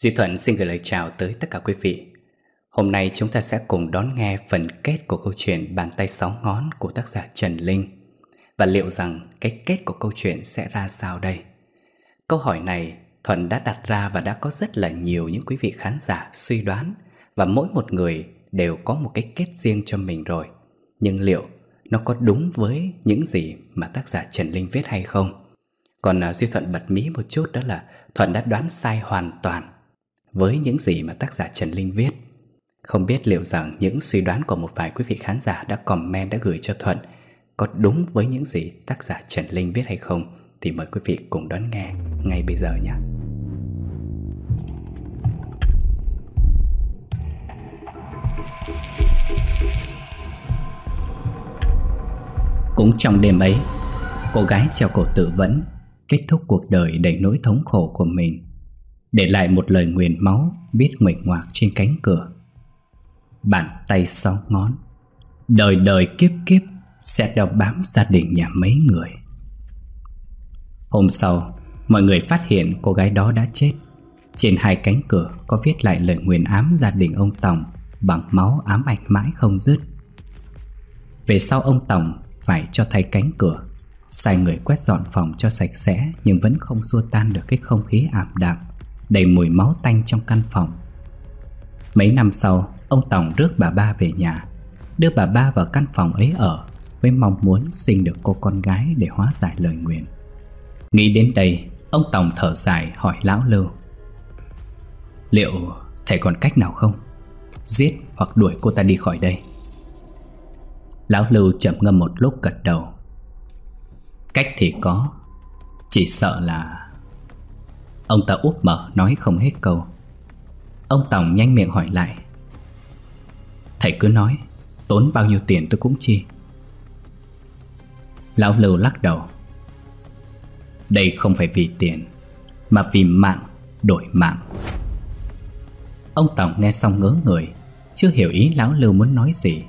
Duy Thuận xin gửi lời chào tới tất cả quý vị. Hôm nay chúng ta sẽ cùng đón nghe phần kết của câu chuyện Bàn tay sáu ngón của tác giả Trần Linh. Và liệu rằng cái kết của câu chuyện sẽ ra sao đây? Câu hỏi này Thuận đã đặt ra và đã có rất là nhiều những quý vị khán giả suy đoán và mỗi một người đều có một cái kết riêng cho mình rồi. Nhưng liệu nó có đúng với những gì mà tác giả Trần Linh viết hay không? Còn uh, Duy Thuận bật mí một chút đó là Thuận đã đoán sai hoàn toàn với những gì mà tác giả Trần Linh viết. Không biết liệu rằng những suy đoán của một vài quý vị khán giả đã comment đã gửi cho Thuận có đúng với những gì tác giả Trần Linh viết hay không thì mời quý vị cùng đón nghe ngay bây giờ nhé. Cũng trong đêm ấy, cô gái treo cổ tự vẫn kết thúc cuộc đời đầy nỗi thống khổ của mình để lại một lời nguyền máu viết nguệch ngoạc trên cánh cửa. Bàn tay sáu ngón, đời đời kiếp kiếp sẽ đeo bám gia đình nhà mấy người. Hôm sau, mọi người phát hiện cô gái đó đã chết. Trên hai cánh cửa có viết lại lời nguyền ám gia đình ông Tòng bằng máu ám ảnh mãi không dứt. Về sau ông Tòng phải cho thay cánh cửa, sai người quét dọn phòng cho sạch sẽ nhưng vẫn không xua tan được cái không khí ảm đạm đầy mùi máu tanh trong căn phòng. Mấy năm sau, ông Tòng rước bà ba về nhà, đưa bà ba vào căn phòng ấy ở với mong muốn sinh được cô con gái để hóa giải lời nguyện. Nghĩ đến đây, ông Tòng thở dài hỏi lão Lưu. Liệu thầy còn cách nào không? Giết hoặc đuổi cô ta đi khỏi đây. Lão Lưu chậm ngâm một lúc gật đầu. Cách thì có, chỉ sợ là Ông ta úp mở, nói không hết câu. Ông Tòng nhanh miệng hỏi lại. Thầy cứ nói, Tốn bao nhiêu tiền tôi cũng chi. Lão Lưu lắc đầu. Đây không phải vì tiền, Mà vì mạng, đổi mạng. Ông Tòng nghe xong ngớ người, Chưa hiểu ý Lão Lưu muốn nói gì.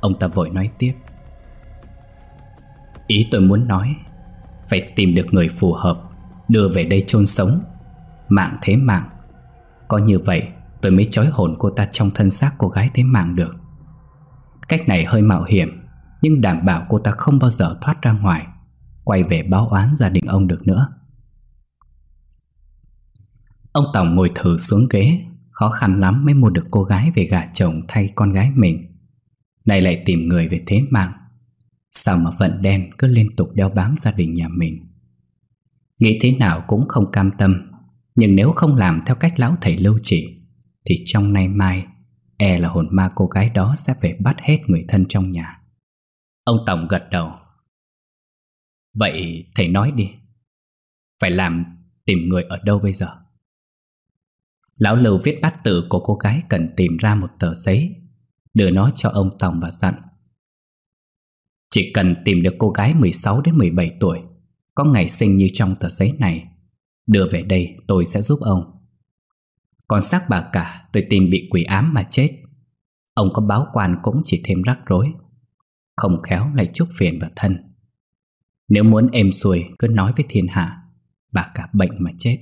Ông ta vội nói tiếp. Ý tôi muốn nói, Phải tìm được người phù hợp, Đưa về đây chôn sống. Mạng thế mạng. Có như vậy, tôi mới trói hồn cô ta trong thân xác cô gái thế mạng được. Cách này hơi mạo hiểm, Nhưng đảm bảo cô ta không bao giờ thoát ra ngoài, Quay về báo oán gia đình ông được nữa. Ông Tổng ngồi thử xuống ghế, Khó khăn lắm mới mua được cô gái về gả chồng thay con gái mình. Này lại tìm người về thế mạng. Sao mà vận đen cứ liên tục đeo bám gia đình nhà mình? Nghĩ thế nào cũng không cam tâm nhưng nếu không làm theo cách lão thầy lưu chỉ, Thì trong nay mai E là hồn ma cô gái đó sẽ về bắt hết người thân trong nhà. Ông Tổng gật đầu. Vậy thầy nói đi, Phải làm tìm người ở đâu bây giờ? Lão Lưu viết bát tự của cô gái cần tìm ra một tờ giấy, Đưa nó cho ông Tổng và dặn. Chỉ cần tìm được cô gái 16 đến 17 tuổi, Có ngày sinh như trong tờ giấy này Đưa về đây tôi sẽ giúp ông. Còn xác bà cả, tôi tin bị quỷ ám mà chết. Ông có báo quan cũng chỉ thêm rắc rối. Không khéo lại chúc phiền vào thân. Nếu muốn êm xuôi, cứ nói với thiên hạ, Bà cả bệnh mà chết.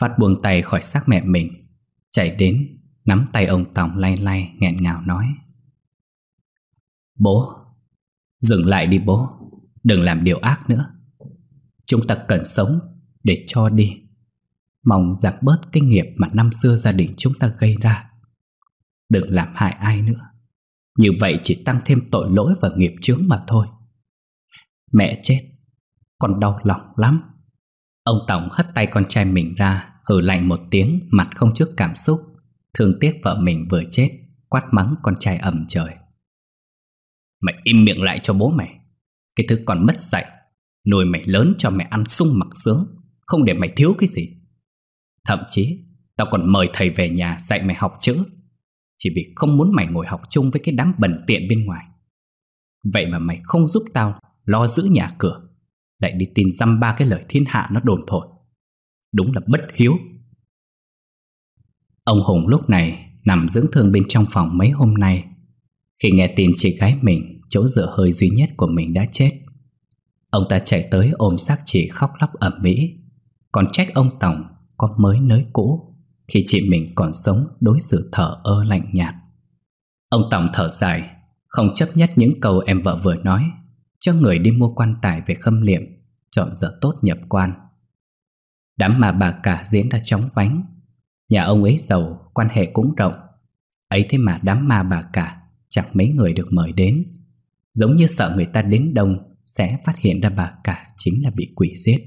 Phát buông tay khỏi xác mẹ mình, Chạy đến, Nắm tay ông Tòng lay lay nghẹn ngào nói. Bố, Dừng lại đi bố, Đừng làm điều ác nữa. Chúng ta cần sống để cho đi. Mong giảm bớt cái nghiệp mà năm xưa gia đình chúng ta gây ra. Đừng làm hại ai nữa. Như vậy chỉ tăng thêm tội lỗi và nghiệp chướng mà thôi. Mẹ chết, Con đau lòng lắm. Ông Tổng hất tay con trai mình ra, Hừ lạnh một tiếng, Mặt không trước cảm xúc. Thương tiếc vợ mình vừa chết, Quát mắng con trai ầm trời. Mày im miệng lại cho bố mày. Cái thứ còn mất dạy Nuôi mày lớn cho mày ăn sung mặc sướng, Không để mày thiếu cái gì. Thậm chí, Tao còn mời thầy về nhà dạy mày học chữ, Chỉ vì không muốn mày ngồi học chung với cái đám bẩn tiện bên ngoài. Vậy mà mày không giúp tao Lo giữ nhà cửa, Lại đi tin dăm ba cái lời thiên hạ nó đồn thổi. Đúng là bất hiếu. Ông Hùng lúc này Nằm dưỡng thương bên trong phòng mấy hôm nay. Khi nghe tin chị gái mình, Chỗ dựa hơi duy nhất của mình đã chết. Ông ta chạy tới ôm xác chị khóc lóc ẩm mỹ Còn trách ông Tổng có mới nới cũ Khi chị mình còn sống đối xử thở ơ lạnh nhạt. Ông Tổng thở dài Không chấp nhất những câu em vợ vừa nói Cho người đi mua quan tài về khâm liệm Chọn giờ tốt nhập quan. Đám mà bà cả diễn ra chóng vánh. Nhà ông ấy giàu, quan hệ cũng rộng. Ấy thế mà đám ma bà cả Chẳng mấy người được mời đến. Giống như sợ người ta đến đông sẽ phát hiện ra bà cả chính là bị quỷ giết.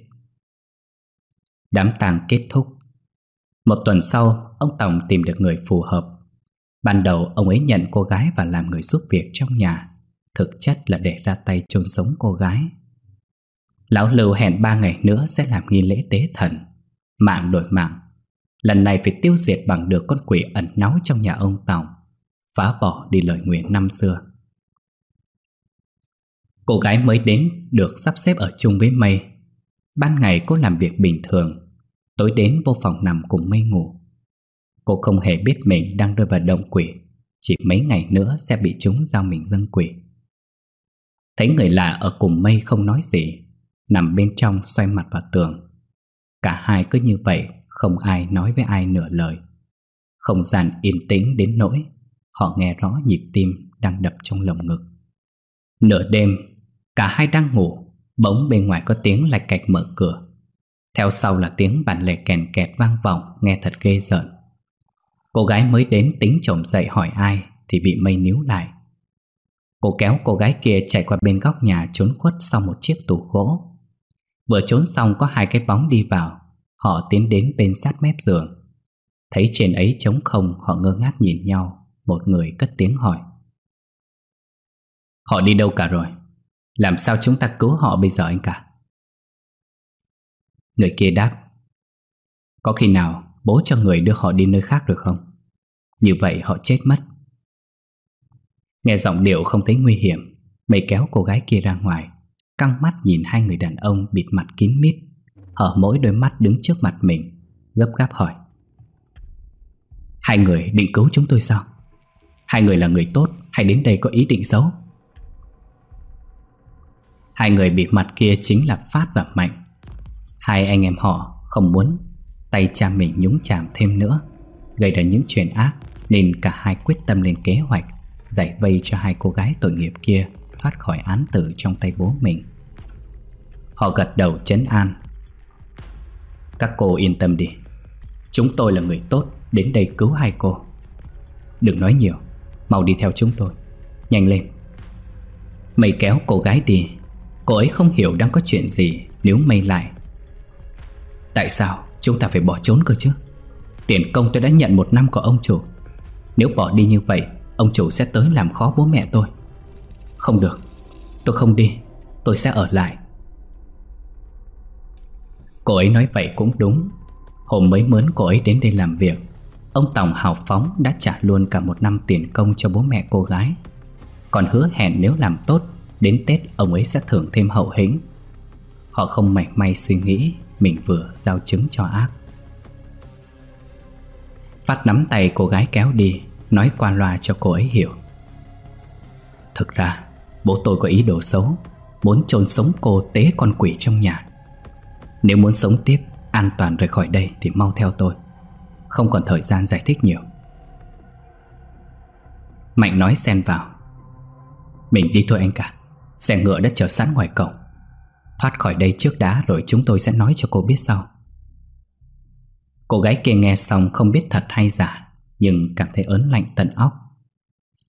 Đám tang kết thúc. Một tuần sau, Ông Tổng tìm được người phù hợp. Ban đầu, ông ấy nhận cô gái và làm người giúp việc trong nhà. Thực chất là để ra tay chôn sống cô gái. Lão Lưu hẹn ba ngày nữa sẽ làm nghi lễ tế thần. Mạng đổi mạng. Lần này phải tiêu diệt bằng được con quỷ ẩn náu trong nhà ông Tòng. Phá bỏ đi lời nguyện năm xưa. Cô gái mới đến được sắp xếp ở chung với Mây Ban ngày cô làm việc bình thường, Tối đến vô phòng nằm cùng Mây ngủ. Cô không hề biết mình đang rơi vào động quỷ, Chỉ mấy ngày nữa sẽ bị chúng giao mình dâng quỷ. Thấy người lạ ở cùng Mây không nói gì, Nằm bên trong xoay mặt vào tường. Cả hai cứ như vậy, Không ai nói với ai nửa lời. Không gian yên tĩnh đến nỗi, Họ nghe rõ nhịp tim đang đập trong lồng ngực. Nửa đêm Cả hai đang ngủ, Bỗng bên ngoài có tiếng lạch cạch mở cửa. Theo sau là tiếng bàn lề kèn kẹt vang vọng, Nghe thật ghê rợn. Cô gái mới đến tính chồng dậy hỏi ai Thì bị mây níu lại. Cô kéo cô gái kia chạy qua bên góc nhà Trốn khuất sau một chiếc tủ gỗ. Vừa trốn xong có hai cái bóng đi vào, Họ tiến đến bên sát mép giường. Thấy trên ấy trống không, Họ ngơ ngác nhìn nhau, Một người cất tiếng hỏi. Họ đi đâu cả rồi? Làm sao chúng ta cứu họ bây giờ anh cả? Người kia đáp, Có khi nào bố cho người đưa họ đi nơi khác được không? Như vậy họ chết mất. Nghe giọng điệu không thấy nguy hiểm Mày kéo cô gái kia ra ngoài, Căng mắt nhìn hai người đàn ông bịt mặt kín mít. Hở mỗi đôi mắt đứng trước mặt mình, Gấp gáp hỏi, Hai người định cứu chúng tôi sao? Hai người là người tốt, Hay đến đây có ý định xấu? Hai người bịt mặt kia chính là Phát và Mạnh. Hai anh em họ không muốn Tay cha mình nhúng chạm thêm nữa, Gây ra những chuyện ác, Nên cả hai quyết tâm lên kế hoạch, Giải vây cho hai cô gái tội nghiệp kia Thoát khỏi án tử trong tay bố mình. Họ gật đầu chấn an. Các cô yên tâm đi. Chúng tôi là người tốt, Đến đây cứu hai cô. Đừng nói nhiều, Mau đi theo chúng tôi. Nhanh lên. Mày kéo cô gái đi. Cô ấy không hiểu đang có chuyện gì, Nếu mây lại. Tại sao chúng ta phải bỏ trốn cơ chứ? Tiền công tôi đã nhận một năm của ông chủ. Nếu bỏ đi như vậy, Ông chủ sẽ tới làm khó bố mẹ tôi. Không được, Tôi không đi, Tôi sẽ ở lại. Cô ấy nói vậy cũng đúng. Hôm mới mướn cô ấy đến đây làm việc, Ông tổng hào phóng đã trả luôn cả một năm tiền công cho bố mẹ cô gái. Còn hứa hẹn nếu làm tốt Đến Tết ông ấy sẽ thưởng thêm hậu hĩnh. Họ không mảy may suy nghĩ, Mình vừa giao chứng cho ác. Phát nắm tay cô gái kéo đi, Nói qua loa cho cô ấy hiểu. Thực ra, Bố tôi có ý đồ xấu, Muốn chôn sống cô tế con quỷ trong nhà. Nếu muốn sống tiếp, An toàn rời khỏi đây thì mau theo tôi. Không còn thời gian giải thích nhiều. Mạnh nói xen vào. Mình đi thôi anh cả. Xe ngựa đã chờ sẵn ngoài cổng. Thoát khỏi đây trước đã rồi chúng tôi sẽ nói cho cô biết sau. Cô gái kia nghe xong không biết thật hay giả, Nhưng cảm thấy ớn lạnh tận óc.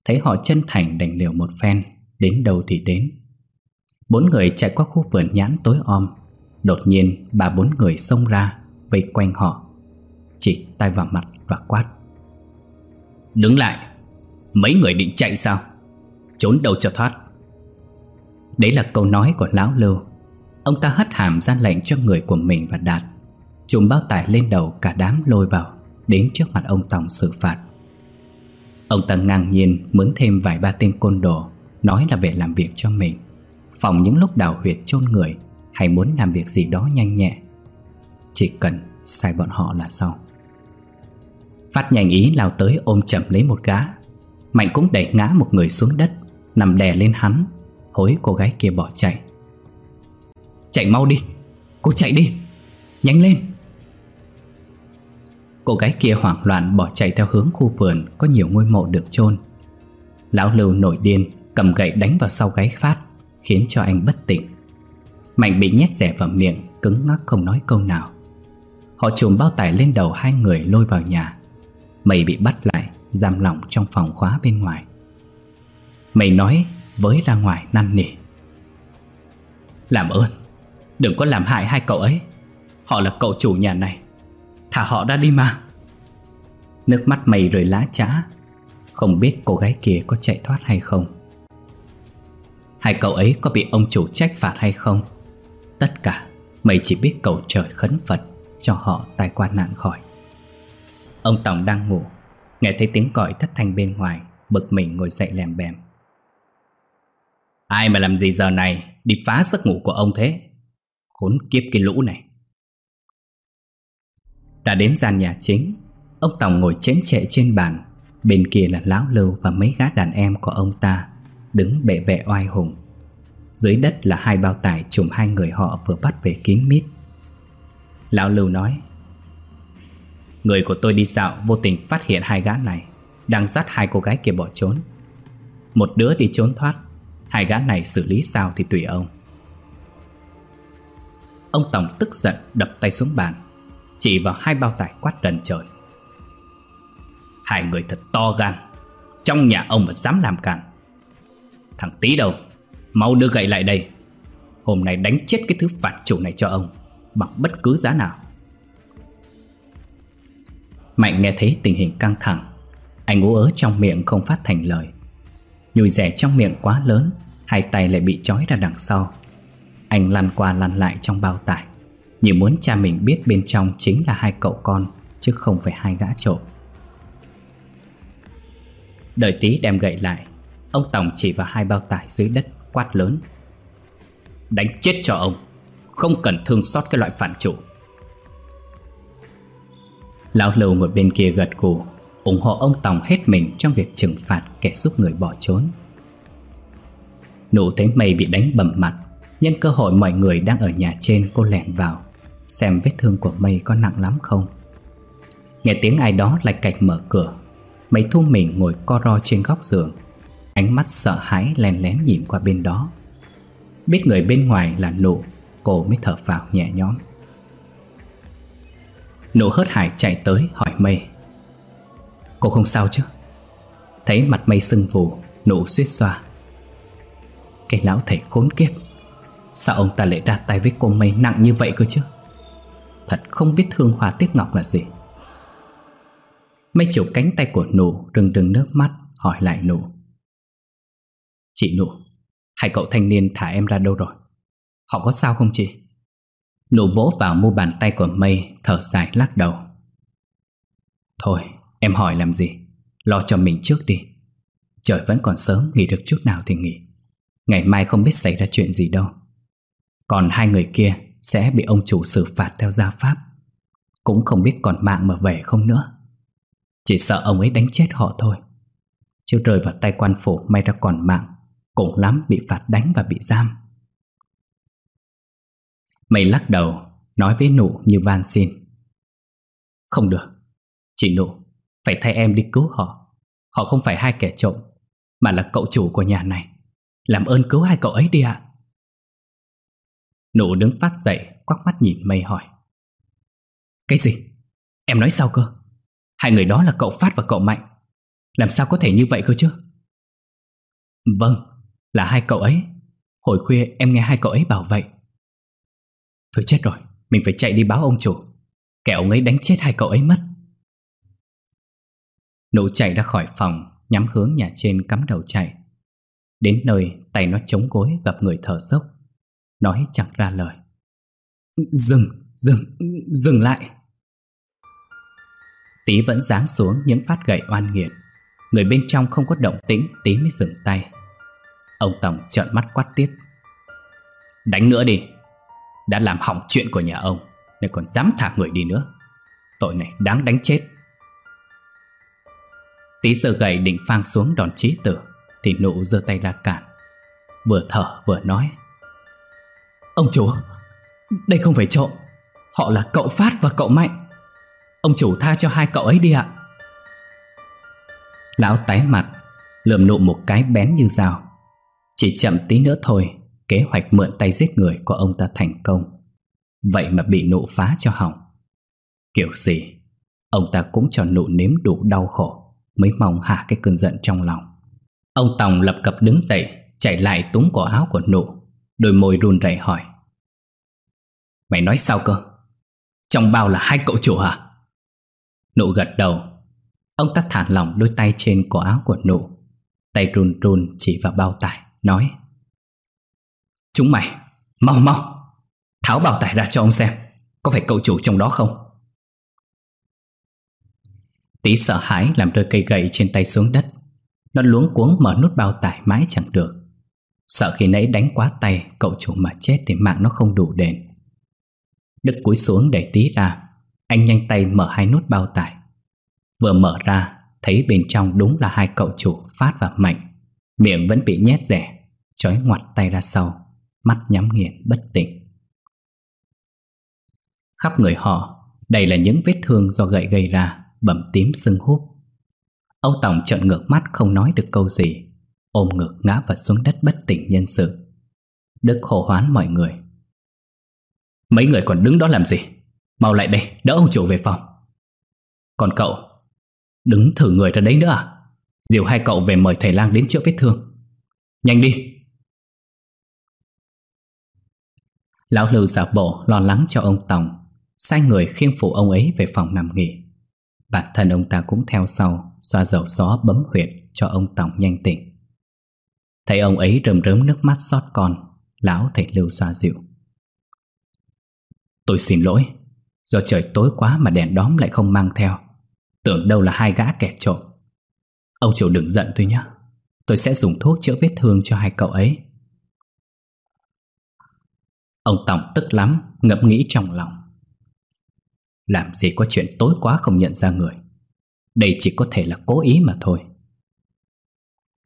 Thấy họ chân thành đành liều một phen, Đến đâu thì đến. Bốn người chạy qua khu vườn nhãn tối om. Đột nhiên, bà bốn người xông ra, Vây quanh họ. Chỉ tay vào mặt và quát. Đứng lại! Mấy người định chạy sao? Trốn đâu cho thoát? Đấy là câu nói của Lão Lưu. Ông ta hất hàm ra lệnh cho người của mình và Đạt. Chùm bao tải lên đầu cả đám lôi vào, Đến trước mặt ông Tòng xử phạt. Ông ta ngang nhiên mướn thêm vài ba tên côn đồ, Nói là về làm việc cho mình. Phòng những lúc đào huyệt chôn người, hay muốn làm việc gì đó nhanh nhẹ. Chỉ cần sai bọn họ là xong. Phát nhanh ý lao tới ôm chậm lấy một gã. Mạnh cũng đẩy ngã một người xuống đất, Nằm đè lên hắn Hối cô gái kia bỏ chạy. Chạy mau đi. Cô chạy đi. Nhanh lên. Cô gái kia hoảng loạn bỏ chạy theo hướng khu vườn Có nhiều ngôi mộ được chôn. Lão Lưu nổi điên, Cầm gậy đánh vào sau gáy Phát, Khiến cho anh bất tỉnh. Mạnh bị nhét rẻ vào miệng, Cứng ngắc không nói câu nào. Họ trùm bao tải lên đầu hai người lôi vào nhà. Mày bị bắt lại, Giam lỏng trong phòng khóa bên ngoài. Mày nói với ra ngoài năn nỉ. Làm ơn, Đừng có làm hại hai cậu ấy. Họ là cậu chủ nhà này Thả họ ra đi mà. Nước mắt mày rơi lá chã Không biết cô gái kia có chạy thoát hay không. Hai cậu ấy có bị ông chủ trách phạt hay không? Tất cả Mày chỉ biết cầu trời khấn Phật Cho họ tai qua nạn khỏi. Ông Tổng đang ngủ, Nghe thấy tiếng còi thất thanh bên ngoài, Bực mình ngồi dậy lèm bèm. Ai mà làm gì giờ này? Đi phá giấc ngủ của ông thế. Khốn kiếp cái lũ này. Đã đến gian nhà chính, Ông tòng ngồi chém chệ trên bàn. Bên kia là Lão Lưu và mấy gã đàn em của ông ta, Đứng bệ vệ oai hùng. Dưới đất là hai bao tải Chùm hai người họ vừa bắt về kín mít. Lão Lưu nói, Người của tôi đi dạo, vô tình phát hiện hai gã này, Đang dắt hai cô gái kia bỏ trốn. Một đứa đi trốn thoát Hai gã này xử lý sao thì tùy ông. Ông Tổng tức giận đập tay xuống bàn, Chỉ vào hai bao tải quát trần trời Hai người thật to gan, Trong nhà ông mà dám làm cản Thằng tí đâu, Mau đưa gậy lại đây. Hôm nay đánh chết cái thứ phản chủ này cho ông, Bằng bất cứ giá nào. Mạnh nghe thấy tình hình căng thẳng, Anh ú ớ trong miệng không phát thành lời. Nhùi rẻ trong miệng quá lớn, Hai tay lại bị trói ra đằng sau. Anh lăn qua lăn lại trong bao tải. Như muốn cha mình biết bên trong chính là hai cậu con, Chứ không phải hai gã trộm. Đợi tí đem gậy lại, Ông Tổng chỉ vào hai bao tải dưới đất Quát lớn. Đánh chết cho ông, Không cần thương xót cái loại phản chủ. Lão Lưu ngồi bên kia gật gù ủng hộ ông Tòng hết mình trong việc trừng phạt kẻ giúp người bỏ trốn. Nụ thấy mây bị đánh bầm mặt, nhân cơ hội mọi người đang ở nhà trên cô lẻn vào, xem vết thương của mây có nặng lắm không. Nghe tiếng ai đó lạch cạch mở cửa, mây thu mình ngồi co ro trên góc giường, ánh mắt sợ hãi len lén nhìn qua bên đó. Biết người bên ngoài là nụ, cô mới thở vào nhẹ nhõm. Nụ hớt hải chạy tới hỏi mây Cô không sao chứ? Thấy mặt mây sưng vù, Nụ suýt xoa. Cái lão thầy khốn kiếp. Sao ông ta lại ra tay với cô mây nặng như vậy cơ chứ? Thật không biết thương hòa tiếc ngọc là gì. Mây chụp cánh tay của nụ Rừng rừng nước mắt, hỏi lại nụ. Chị nụ, Hai cậu thanh niên thả em ra đâu rồi? Họ có sao không chị? Nụ vỗ vào mu bàn tay của mây, Thở dài lắc đầu. Thôi em hỏi làm gì? Lo cho mình trước đi. Trời vẫn còn sớm, nghỉ được chút nào thì nghỉ. Ngày mai không biết xảy ra chuyện gì đâu. Còn hai người kia Sẽ bị ông chủ xử phạt theo gia pháp. Cũng không biết còn mạng mà về không nữa. Chỉ sợ ông ấy đánh chết họ thôi. Chứ rơi vào tay quan phủ may ra còn mạng Cũng lắm bị phạt đánh và bị giam. Mày lắc đầu, Nói với nụ như van xin. Không được. Chị nụ phải thay em đi cứu họ. Họ không phải hai kẻ trộm Mà là cậu chủ của nhà này. Làm ơn cứu hai cậu ấy đi ạ. Nụ đứng phát dậy Quắc mắt nhìn mây hỏi. Cái gì? Em nói sao cơ? Hai người đó là cậu Phát và cậu Mạnh. Làm sao có thể như vậy cơ chứ? Vâng, là hai cậu ấy. Hồi khuya em nghe hai cậu ấy bảo vậy. Thôi chết rồi, mình phải chạy đi báo ông chủ. Kẻ ông ấy đánh chết hai cậu ấy mất. Nụ chạy ra khỏi phòng Nhắm hướng nhà trên cắm đầu chạy. Đến nơi tay nó chống gối gặp người thở dốc. Nói chẳng ra lời. Dừng, dừng, dừng lại. Tí vẫn giáng xuống những phát gậy oan nghiệt. Người bên trong không có động tĩnh Tí mới dừng tay. Ông Tổng trợn mắt quát tiếp Đánh nữa đi. Đã làm hỏng chuyện của nhà ông Nên còn dám thả người đi nữa. Tội này đáng đánh chết. Tí giờ gậy định phang xuống đòn chí tử, Thì nụ giơ tay ra cản Vừa thở vừa nói, Ông chủ, Đây không phải trộm Họ là cậu Phát và cậu Mạnh. Ông chủ tha cho hai cậu ấy đi ạ. Lão tái mặt, Lườm nụ một cái bén như dao. Chỉ chậm tí nữa thôi, Kế hoạch mượn tay giết người của ông ta thành công. Vậy mà bị nụ phá cho hỏng. Kiểu gì, Ông ta cũng cho nụ nếm đủ đau khổ. Mới mong hạ cái cơn giận trong lòng. Ông Tòng lập cập đứng dậy Chạy lại túng cổ áo của nụ Đôi môi run rẩy hỏi. Mày nói sao cơ? Trong bao là hai cậu chủ hả? Nụ gật đầu. Ông ta thả lỏng đôi tay trên cổ áo của nụ Tay run run chỉ vào bao tải Nói. Chúng mày, mau mau Tháo bao tải ra cho ông xem Có phải cậu chủ trong đó không? Tí sợ hãi làm rơi cây gậy trên tay xuống đất. Nó luống cuống mở nút bao tải mãi chẳng được. Sợ khi nãy đánh quá tay, Cậu chủ mà chết thì mạng nó không đủ đền. Đức cúi xuống để tí ra. Anh nhanh tay mở hai nút bao tải. Vừa mở ra, Thấy bên trong đúng là hai cậu chủ Phát và Mạnh. Miệng vẫn bị nhét rẻ, Chói ngoặt tay ra sau. Mắt nhắm nghiền, bất tỉnh. Khắp người họ Đây là những vết thương do gậy gây ra. Bầm tím sưng húp. Ông Tổng trợn ngược mắt không nói được câu gì, Ôm ngực ngã vật xuống đất bất tỉnh nhân sự. Đức hô hoán mọi người. Mấy người còn đứng đó làm gì? Mau lại đây, đỡ ông chủ về phòng. Còn cậu? Đứng thử người ra đấy nữa à? Diều hai cậu về mời thầy lang đến chữa vết thương. Nhanh đi. Lão Lưu giả bộ lo lắng cho ông Tòng, Sai người khiêng phụ ông ấy về phòng nằm nghỉ. Bản thân ông ta cũng theo sau, Xoa dầu gió bấm huyệt cho ông Tòng nhanh tỉnh. Thấy ông ấy rơm rớm nước mắt xót con, Lão thầy Lưu xoa dịu. Tôi xin lỗi, Do trời tối quá mà đèn đóm lại không mang theo. Tưởng đâu là hai gã kẻ trộm. Ông chủ đừng giận tôi nhé, Tôi sẽ dùng thuốc chữa vết thương cho hai cậu ấy. Ông Tổng tức lắm, Ngẫm nghĩ trong lòng. Làm gì có chuyện tối quá không nhận ra người. Đây chỉ có thể là cố ý mà thôi.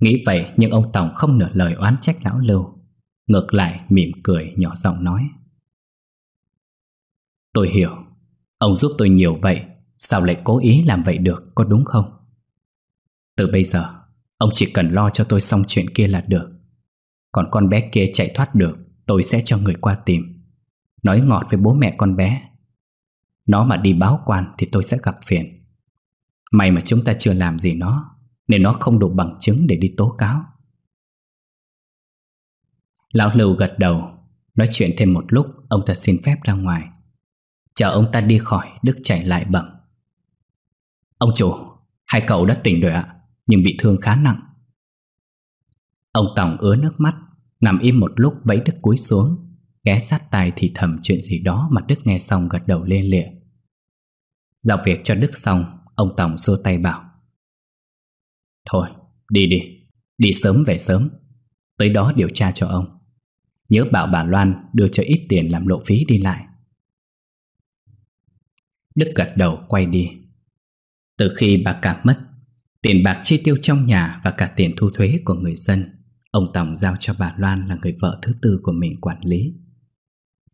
Nghĩ vậy, nhưng ông Tổng không nửa lời oán trách lão Lưu. Ngược lại, mỉm cười, nhỏ giọng nói. Tôi hiểu. Ông giúp tôi nhiều vậy, Sao lại cố ý làm vậy được, có đúng không? Từ bây giờ, Ông chỉ cần lo cho tôi xong chuyện kia là được. Còn con bé kia chạy thoát được, Tôi sẽ cho người qua tìm. Nói ngọt với bố mẹ con bé. Nó mà đi báo quan Thì tôi sẽ gặp phiền. May mà chúng ta chưa làm gì nó, Nên nó không đủ bằng chứng để đi tố cáo. Lão Lưu gật đầu, Nói chuyện thêm một lúc, Ông ta xin phép ra ngoài. Chờ ông ta đi khỏi, Đức chạy lại bẩm. Ông chủ, Hai cậu đã tỉnh rồi ạ, Nhưng bị thương khá nặng. Ông Tòng ứa nước mắt, Nằm im một lúc vẫy Đức cúi xuống, Ghé sát tai thì thầm chuyện gì đó Mà Đức nghe xong gật đầu lê lịa. Giao việc cho Đức xong, Ông tổng xua tay bảo. Thôi, đi đi Đi sớm về sớm. Tới đó điều tra cho ông. Nhớ bảo bà Loan đưa cho ít tiền làm lộ phí đi lại. Đức gật đầu quay đi. Từ khi bà cả mất, Tiền bạc chi tiêu trong nhà và cả tiền thu thuế của người dân, Ông tổng giao cho bà Loan là người vợ thứ tư của mình quản lý.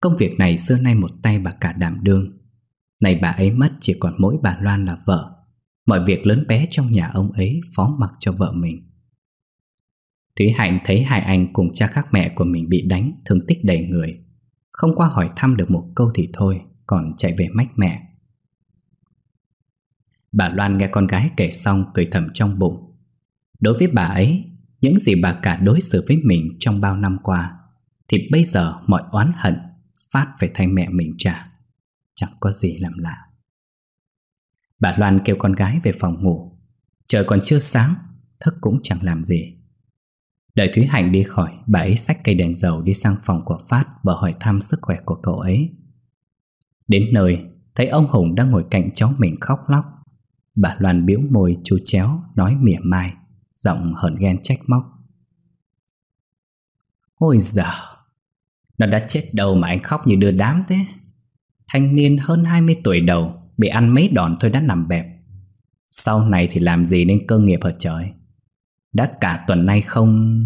Công việc này xưa nay một tay bà cả đảm đương. Này bà ấy mất chỉ còn mỗi bà Loan là vợ. Mọi việc lớn bé trong nhà ông ấy phó mặc cho vợ mình. Thúy Hạnh thấy hai anh cùng cha khác mẹ của mình bị đánh, Thương tích đầy người. Không qua hỏi thăm được một câu thì thôi, Còn chạy về mách mẹ. Bà Loan nghe con gái kể xong cười thầm trong bụng. Đối với bà ấy, Những gì bà cả đối xử với mình trong bao năm qua, Thì bây giờ mọi oán hận Phát phải thay mẹ mình trả. Chẳng có gì làm lạ. Bà Loan kêu con gái về phòng ngủ. Trời còn chưa sáng, Thức cũng chẳng làm gì. Đợi Thúy Hạnh đi khỏi, Bà ấy xách cây đèn dầu đi sang phòng của Phát Và hỏi thăm sức khỏe của cậu ấy. Đến nơi, Thấy ông Hùng đang ngồi cạnh cháu mình khóc lóc. Bà Loan biếu môi chú chéo, Nói mỉa mai, Giọng hờn ghen trách móc. Ôi giời, Nó đã chết đâu mà anh khóc như đưa đám thế. Thanh niên hơn 20 tuổi đầu Bị ăn mấy đòn thôi đã nằm bẹp. Sau này thì làm gì nên cơ nghiệp ở trời? Đã cả tuần nay không?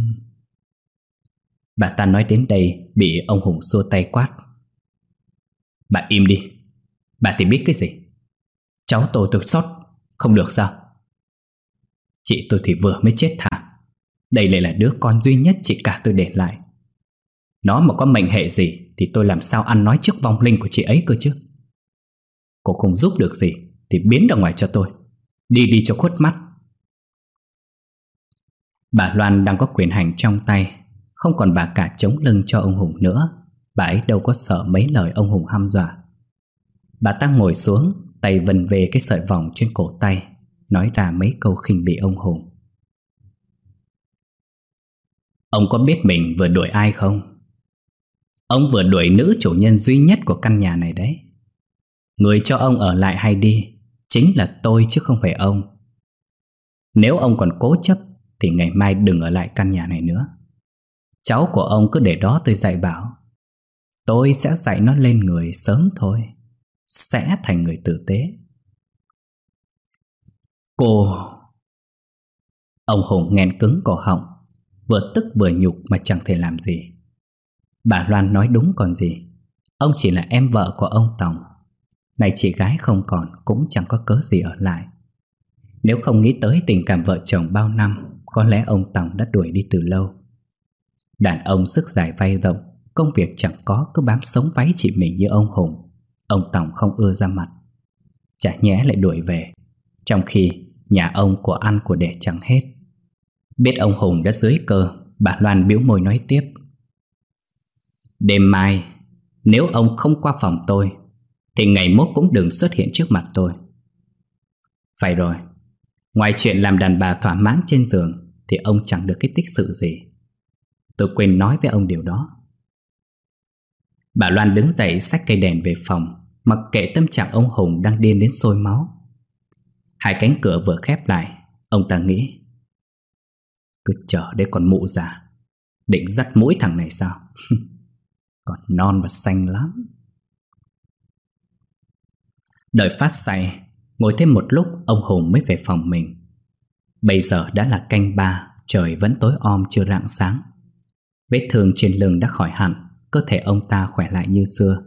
Bà ta nói đến đây Bị ông Hùng xua tay quát. Bà im đi. Bà thì biết cái gì? Cháu tôi tôi sót Không được sao? Chị tôi thì vừa mới chết thảm. Đây lại là đứa con duy nhất chị cả tôi để lại. Nó mà có mệnh hệ gì Thì tôi làm sao ăn nói trước vong linh của chị ấy cơ chứ? Cô không giúp được gì Thì biến ra ngoài cho tôi. Đi đi cho khuất mắt. Bà Loan đang có quyền hành trong tay. Không còn bà cả chống lưng cho ông Hùng nữa. Bà ấy đâu có sợ mấy lời ông Hùng hăm dọa. Bà ta ngồi xuống, Tay vần về cái sợi vòng trên cổ tay, Nói ra mấy câu khinh bị ông Hùng. Ông có biết mình vừa đuổi ai không? Ông vừa đuổi nữ chủ nhân duy nhất của căn nhà này đấy. Người cho ông ở lại hay đi, Chính là tôi chứ không phải ông. Nếu ông còn cố chấp, Thì ngày mai đừng ở lại căn nhà này nữa. Cháu của ông cứ để đó tôi dạy bảo. Tôi sẽ dạy nó lên người sớm thôi, Sẽ thành người tử tế. Cô! Ông Hùng nghẹn cứng cổ họng, Vừa tức vừa nhục mà chẳng thể làm gì. Bà Loan nói đúng còn gì. Ông chỉ là em vợ của ông Tòng. Này chị gái không còn Cũng chẳng có cớ gì ở lại. Nếu không nghĩ tới tình cảm vợ chồng bao năm, Có lẽ ông Tòng đã đuổi đi từ lâu. Đàn ông sức dài vay rộng, Công việc chẳng có, cứ bám sống váy chị mình như ông Hùng. Ông Tòng không ưa ra mặt. Chả nhẽ lại đuổi về. Trong khi nhà ông của ăn của đẻ chẳng hết. Biết ông Hùng đã dưới cơ Bà Loan biếu môi nói tiếp. Đêm mai, Nếu ông không qua phòng tôi, Thì ngày mốt cũng đừng xuất hiện trước mặt tôi. Phải rồi, Ngoài chuyện làm đàn bà thỏa mãn trên giường, Thì ông chẳng được cái tích sự gì. Tôi quên nói với ông điều đó. Bà Loan đứng dậy xách cây đèn về phòng, Mặc kệ tâm trạng ông Hùng đang điên đến sôi máu. Hai cánh cửa vừa khép lại, Ông ta nghĩ, Cứ chờ đây còn mụ già, Định dắt mũi thằng này sao? Còn non và xanh lắm Đợi phát say Ngồi thêm một lúc Ông Hùng mới về phòng mình Bây giờ đã là canh ba Trời vẫn tối om chưa rạng sáng Vết thương trên lưng đã khỏi hẳn cơ thể ông ta khỏe lại như xưa.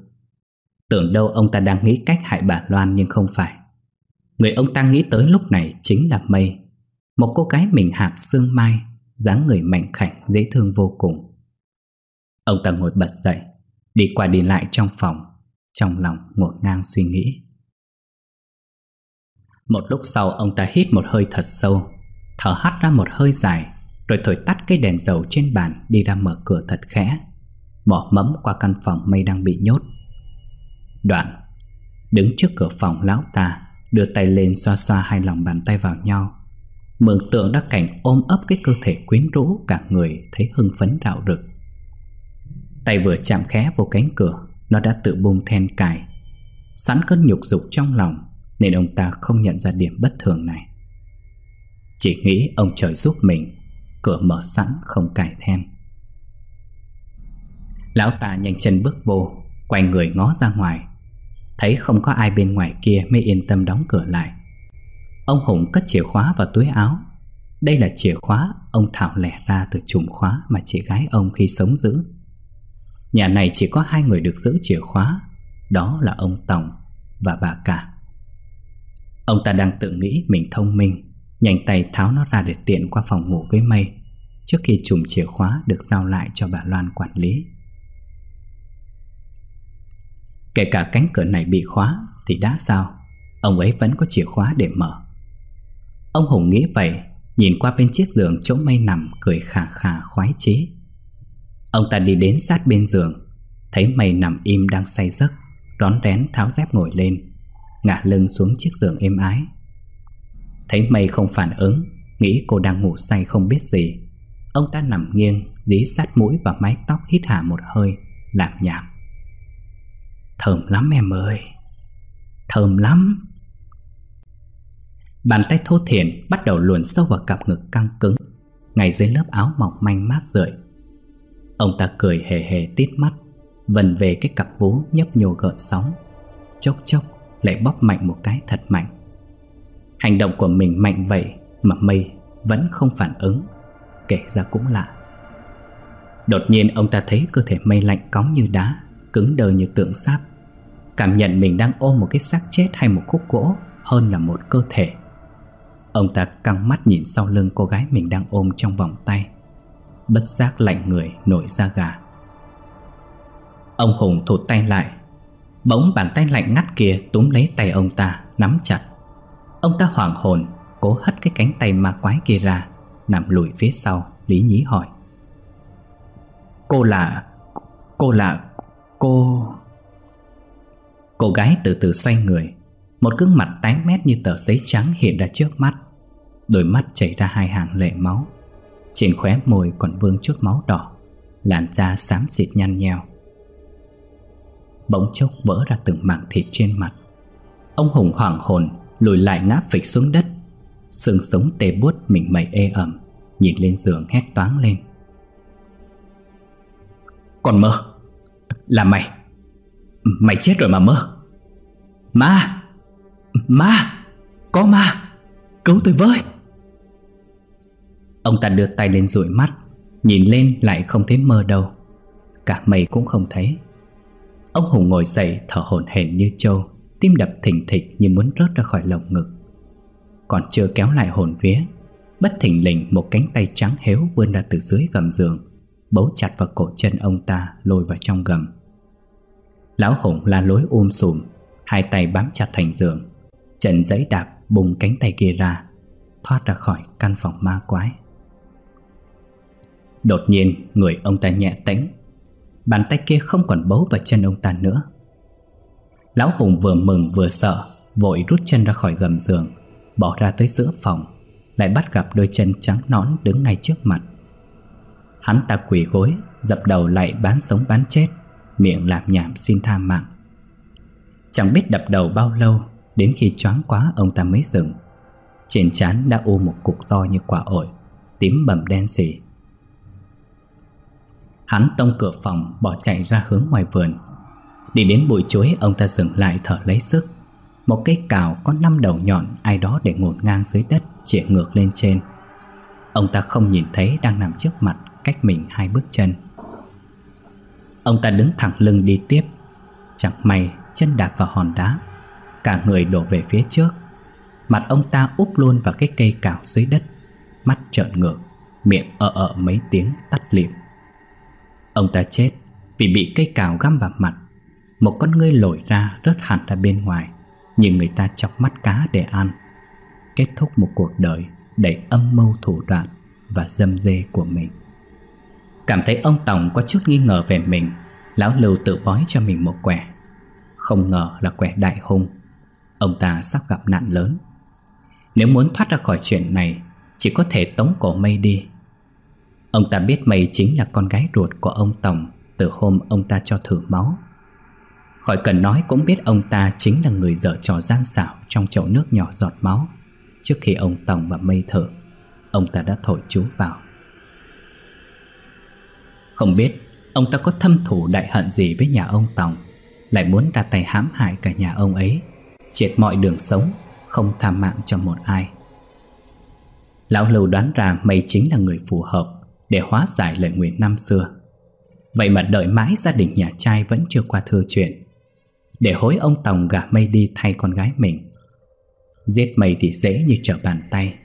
Tưởng đâu ông ta đang nghĩ cách hại bà Loan nhưng không phải. Người ông ta nghĩ tới lúc này chính là Mây, một cô gái mình hạc xương mai, dáng người mảnh khảnh dễ thương vô cùng. Ông ta ngồi bật dậy, đi qua đi lại trong phòng, trong lòng ngột ngang suy nghĩ. Một lúc sau ông ta hít một hơi thật sâu, thở hắt ra một hơi dài, rồi thổi tắt cái đèn dầu trên bàn đi ra mở cửa thật khẽ Mỏ mẫm qua căn phòng mây đang bị nhốt. Đoạn, đứng trước cửa phòng lão ta, đưa tay lên xoa xoa hai lòng bàn tay vào nhau. Mường tượng đã cảnh ôm ấp cái cơ thể quyến rũ cả người thấy hưng phấn đạo rực. Tay vừa chạm khẽ vào cánh cửa, nó đã tự bung then cài. Sẵn cơn nhục dục trong lòng, nên ông ta không nhận ra điểm bất thường này. Chỉ nghĩ ông trời giúp mình, cửa mở sẵn không cài then. Lão ta nhanh chân bước vô Quay người ngó ra ngoài Thấy không có ai bên ngoài kia Mới yên tâm đóng cửa lại Ông Hùng cất chìa khóa vào túi áo Đây là chìa khóa Ông Thảo lẻ ra từ chùm khóa Mà chị gái ông khi sống giữ Nhà này chỉ có hai người được giữ chìa khóa, Đó là ông Tổng Và bà cả. Ông ta đang tự nghĩ mình thông minh, Nhanh tay tháo nó ra để tiện qua phòng ngủ với mây, Trước khi chùm chìa khóa được giao lại cho bà Loan quản lý. Kể cả cánh cửa này bị khóa Thì đã sao? Ông ấy vẫn có chìa khóa để mở. Ông Hùng nghĩ vậy, Nhìn qua bên chiếc giường chỗ mây nằm, Cười khà khà khoái chí. Ông ta đi đến sát bên giường. Thấy mây nằm im đang say giấc, Đón rén tháo dép ngồi lên, Ngả lưng xuống chiếc giường êm ái. Thấy mây không phản ứng, Nghĩ cô đang ngủ say không biết gì, Ông ta nằm nghiêng, Dí sát mũi và mái tóc hít hà một hơi Làm nhảm. Thơm lắm em ơi, Thơm lắm. Bàn tay thô thiển bắt đầu luồn sâu vào cặp ngực căng cứng, Ngay dưới lớp áo mỏng manh mát rượi. Ông ta cười hề hề tít mắt, Vần về cái cặp vú nhấp nhô gợn sóng. Chốc chốc, lại bóp mạnh một cái thật mạnh. Hành động của mình mạnh vậy Mà mây vẫn không phản ứng, Kể ra cũng lạ. Đột nhiên ông ta thấy cơ thể mây lạnh cóng như đá, Cứng đờ như tượng sáp. Cảm nhận mình đang ôm một cái xác chết hay một khúc gỗ hơn là một cơ thể. Ông ta căng mắt nhìn sau lưng cô gái mình đang ôm trong vòng tay. Bất giác lạnh người nổi da gà. Ông Hùng thụt tay lại, Bỗng bàn tay lạnh ngắt kia túm lấy tay ông ta, Nắm chặt. Ông ta hoảng hồn, Cố hất cái cánh tay ma quái kia ra, Nằm lùi phía sau, Lý nhí hỏi. Cô là Cô là, Cô Cô gái từ từ xoay người, Một gương mặt tái mét như tờ giấy trắng hiện ra trước mắt. Đôi mắt chảy ra hai hàng lệ máu. Trên khóe môi còn vương chút máu đỏ, Làn da xám xịt nhăn nheo. Bỗng chốc vỡ ra từng mảng thịt trên mặt. Ông Hùng hoảng hồn Lùi lại ngáp phịch xuống đất. Sương sống tê buốt mình mẩy ê ẩm, Nhìn lên giường hét toáng lên. Còn mơ, Là mày. Mày chết rồi mà mơ. Ma Ma, Có ma. Cứu tôi với. Ông ta đưa tay lên dụi mắt, Nhìn lên lại không thấy mơ đâu. Cả mây cũng không thấy. Ông Hùng ngồi dậy, thở hổn hển như trâu, Tim đập thình thịch như muốn rớt ra khỏi lồng ngực. Còn chưa kéo lại hồn vía, Bất thình lình một cánh tay trắng héo vươn ra từ dưới gầm giường, Bấu chặt vào cổ chân ông ta, lôi vào trong gầm. Lão Hùng la lối um sùm, Hai tay bám chặt thành giường trần giấy đạp bùng cánh tay kia ra, Thoát ra khỏi căn phòng ma quái. Đột nhiên, người ông ta nhẹ tĩnh. Bàn tay kia không còn bấu vào chân ông ta nữa. Lão Hùng vừa mừng vừa sợ, Vội rút chân ra khỏi gầm giường, Bỏ ra tới giữa phòng, Lại bắt gặp đôi chân trắng nõn đứng ngay trước mặt. Hắn ta quỳ gối, Dập đầu lại bán sống bán chết, Miệng làm nhảm xin tha mạng. Chẳng biết đập đầu bao lâu, Đến khi choáng quá ông ta mới dừng. Trên trán đã u một cục to như quả ổi, Tím bầm đen xỉ Hắn tông cửa phòng, bỏ chạy ra hướng ngoài vườn. Đi đến bụi chuối, ông ta dừng lại thở lấy sức. Một cây cào có năm đầu nhọn, ai đó để ngổn ngang dưới đất Chỉa ngược lên trên. Ông ta không nhìn thấy đang nằm trước mặt, cách mình hai bước chân. Ông ta đứng thẳng lưng đi tiếp. Chẳng may, chân đạp vào hòn đá. Cả người đổ về phía trước. Mặt ông ta úp luôn vào cái cây cào dưới đất. Mắt trợn ngược, Miệng ợ ợ mấy tiếng tắt liệm Ông ta chết vì bị cây cào găm vào mặt. Một con ngươi lồi ra rớt hẳn ra bên ngoài Như người ta chọc mắt cá để ăn. Kết thúc một cuộc đời đầy âm mưu thủ đoạn và dâm dê của mình. Cảm thấy ông Tổng có chút nghi ngờ về mình, Lão Lưu tự bói cho mình một quẻ. Không ngờ là quẻ đại hung. Ông ta sắp gặp nạn lớn. Nếu muốn thoát ra khỏi chuyện này, Chỉ có thể tống cổ mây đi. Ông ta biết mây chính là con gái ruột của ông Tổng Từ hôm ông ta cho thử máu. Khỏi cần nói cũng biết ông ta chính là người dở trò gian xảo Trong chậu nước nhỏ giọt máu. Trước khi ông Tổng và mây thở, Ông ta đã thổi chú vào. Không biết Ông ta có thâm thủ đại hận gì với nhà ông Tổng Lại muốn ra tay hãm hại cả nhà ông ấy, Triệt mọi đường sống, Không tham mạng cho một ai. Lão Lưu đoán ra mây chính là người phù hợp để hóa giải lời nguyện năm xưa. Vậy mà đợi mãi gia đình nhà trai vẫn chưa qua thưa chuyện. Để hối ông Tòng gả mây đi thay con gái mình. Giết mây thì dễ như trở bàn tay.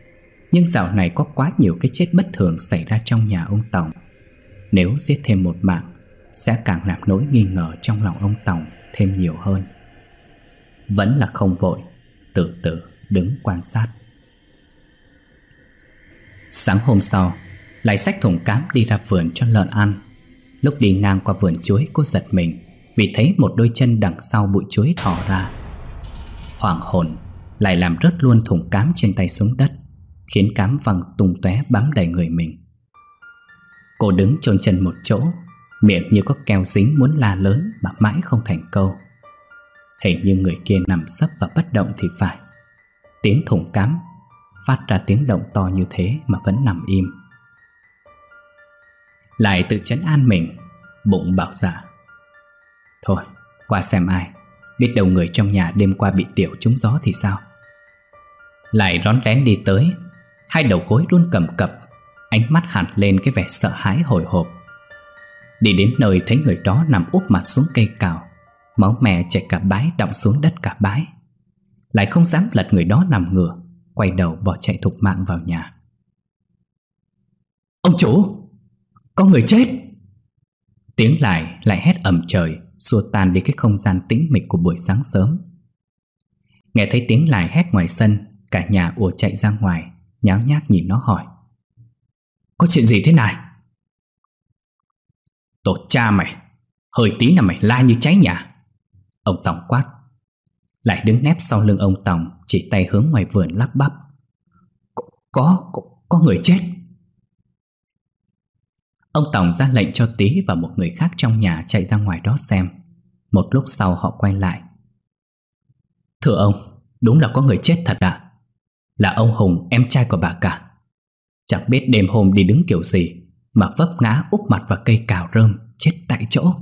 Nhưng dạo này có quá nhiều cái chết bất thường xảy ra trong nhà ông Tòng. Nếu giết thêm một mạng, sẽ càng làm nỗi nghi ngờ trong lòng ông Tòng thêm nhiều hơn. Vẫn là không vội, từ từ đứng quan sát. Sáng hôm sau, lại xách thùng cám đi ra vườn cho lợn ăn. Lúc đi ngang qua vườn chuối, cô giật mình, Vì thấy một đôi chân đằng sau bụi chuối thò ra. Hoàng hồn, Lại làm rớt luôn thùng cám trên tay xuống đất, Khiến cám văng tung tóe bám đầy người mình. Cô đứng chôn chân một chỗ, Miệng như có keo dính muốn la lớn Mà mãi không thành câu. Hình như người kia nằm sấp và bất động thì phải. Tiếng thùng cám Phát ra tiếng động to như thế mà vẫn nằm im lại tự chấn an mình. Bụng bảo dạ. Thôi, qua xem ai. Biết đầu người trong nhà đêm qua bị tiểu trúng gió thì sao? Lại rón rén đi tới. Hai đầu gối run cầm cập. Ánh mắt hẳn lên cái vẻ sợ hãi hồi hộp. Đi đến nơi thấy người đó nằm úp mặt xuống cây cào. Máu mẹ chảy cả bái đọng xuống đất cả bái. Lại không dám lật người đó nằm ngửa. Quay đầu bỏ chạy thục mạng vào nhà. Ông chủ! Có người chết. Tiếng lại lại hét ầm trời Xua tan đi cái không gian tĩnh mịch của buổi sáng sớm. Nghe thấy tiếng lại hét ngoài sân Cả nhà ùa chạy ra ngoài Nháo nhác nhìn nó hỏi. Có chuyện gì thế này? Tổ cha mày Hơi tí là mày la như cháy nhà. Ông Tổng quát. Lại đứng nép sau lưng ông Tổng Chỉ tay hướng ngoài vườn lắp bắp. Có, có, có người chết. Ông Tổng ra lệnh cho Tý và một người khác trong nhà chạy ra ngoài đó xem. Một lúc sau họ quay lại. Thưa ông, đúng là có người chết thật à? Là ông Hùng, em trai của bà cả. Chẳng biết đêm hôm đi đứng kiểu gì Mà vấp ngã úp mặt vào cây cào rơm Chết tại chỗ.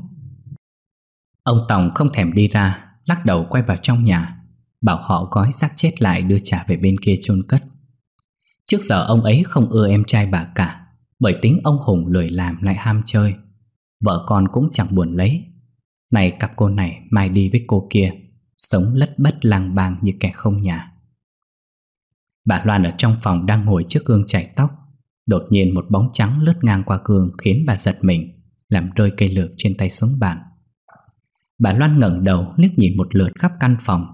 Ông Tổng không thèm đi ra Lắc đầu quay vào trong nhà Bảo họ gói xác chết lại đưa trả về bên kia chôn cất. Trước giờ ông ấy không ưa em trai bà cả. Bởi tính ông Hùng lười làm lại ham chơi. Vợ con cũng chẳng buồn lấy. Này cặp cô này mai đi với cô kia, Sống lất bất lang bang như kẻ không nhà. Bà Loan ở trong phòng đang ngồi trước gương chải tóc. Đột nhiên một bóng trắng lướt ngang qua gương Khiến bà giật mình, Làm rơi cây lược trên tay xuống bàn. Bà Loan ngẩng đầu liếc nhìn một lượt khắp căn phòng.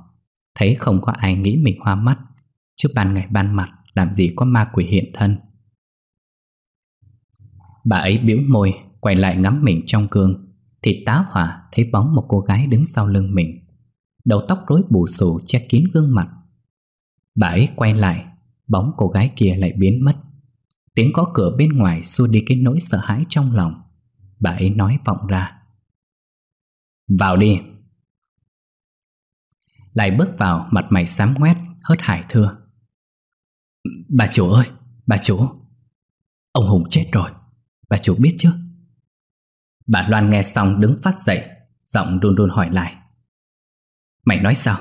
Thấy không có ai nghĩ mình hoa mắt. Trước ban ngày ban mặt, Làm gì có ma quỷ hiện thân. Bà ấy biểu môi, Quay lại ngắm mình trong gương. Thì tá hỏa thấy bóng một cô gái đứng sau lưng mình. Đầu tóc rối bù xù che kín gương mặt. Bà ấy quay lại, Bóng cô gái kia lại biến mất. Tiếng có cửa bên ngoài xua đi cái nỗi sợ hãi trong lòng. Bà ấy nói vọng ra. Vào đi. Lại bước vào, mặt mày xám ngoét, Hớt hải thưa. Bà chủ ơi, Bà chủ. Ông Hùng chết rồi. Bà chủ biết chứ Bà Loan nghe xong đứng phát dậy, Giọng đun đun hỏi lại. Mày nói sao?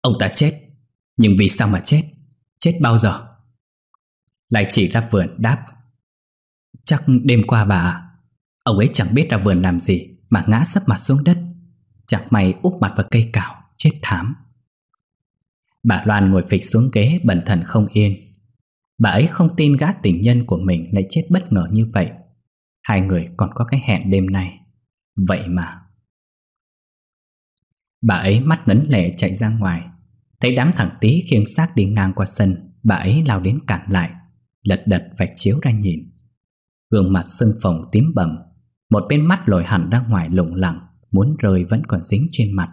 Ông ta chết, Nhưng vì sao mà chết? Chết bao giờ? Lại chỉ ra vườn đáp. Chắc đêm qua bà à? Ông ấy chẳng biết ra vườn làm gì Mà ngã sấp mặt xuống đất. Chẳng may úp mặt vào cây cào, Chết thảm. Bà Loan ngồi phịch xuống ghế, bần thần không yên. Bà ấy không tin gã tình nhân của mình lại chết bất ngờ như vậy. Hai người còn có cái hẹn đêm nay. Vậy mà. Bà ấy mắt ngấn lệ chạy ra ngoài. Thấy đám thằng tí khiêng xác đi ngang qua sân, Bà ấy lao đến cản lại. Lật đật vạch chiếu ra nhìn. Gương mặt sưng phồng tím bầm. Một bên mắt lồi hẳn ra ngoài lủng lẳng, Muốn rơi vẫn còn dính trên mặt.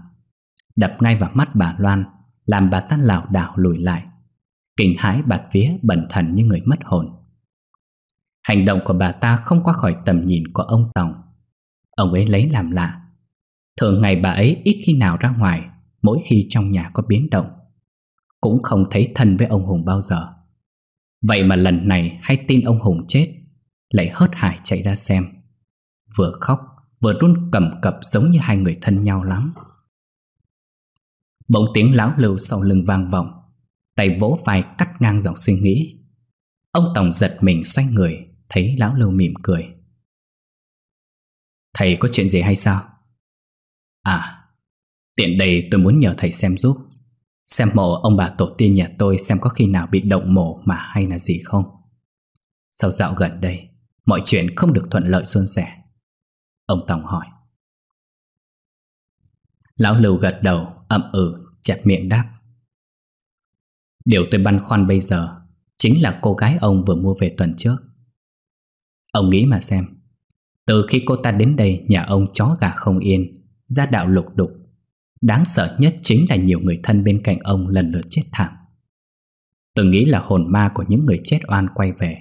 Đập ngay vào mắt bà Loan, Làm bà ta lảo đảo lùi lại. Kinh hãi bạt vía bẩn thần như người mất hồn. Hành động của bà ta không qua khỏi tầm nhìn của ông Tòng. Ông ấy lấy làm lạ. Thường ngày bà ấy ít khi nào ra ngoài, Mỗi khi trong nhà có biến động. Cũng không thấy thân với ông Hùng bao giờ. Vậy mà lần này hay tin ông Hùng chết, Lại hớt hải chạy ra xem. Vừa khóc, Vừa run cầm cập giống như hai người thân nhau lắm. Bỗng tiếng láo lưu sau lưng vang vọng. Tay vỗ vai cắt ngang dòng suy nghĩ. Ông Tổng giật mình xoay người Thấy lão lưu mỉm cười. Thầy có chuyện gì hay sao? À, tiện đây tôi muốn nhờ thầy xem giúp. Xem mộ ông bà tổ tiên nhà tôi xem có khi nào bị động mộ mà hay là gì không. Sau dạo gần đây, mọi chuyện không được thuận lợi suôn sẻ. Ông tổng hỏi. Lão Lưu gật đầu, ậm ừ, chặt miệng đáp. Điều tôi băn khoăn bây giờ Chính là cô gái ông vừa mua về tuần trước Ông nghĩ mà xem Từ khi cô ta đến đây Nhà ông chó gà không yên gia đạo lục đục. Đáng sợ nhất chính là nhiều người thân bên cạnh ông lần lượt chết thảm. Tôi nghĩ là hồn ma của những người chết oan quay về,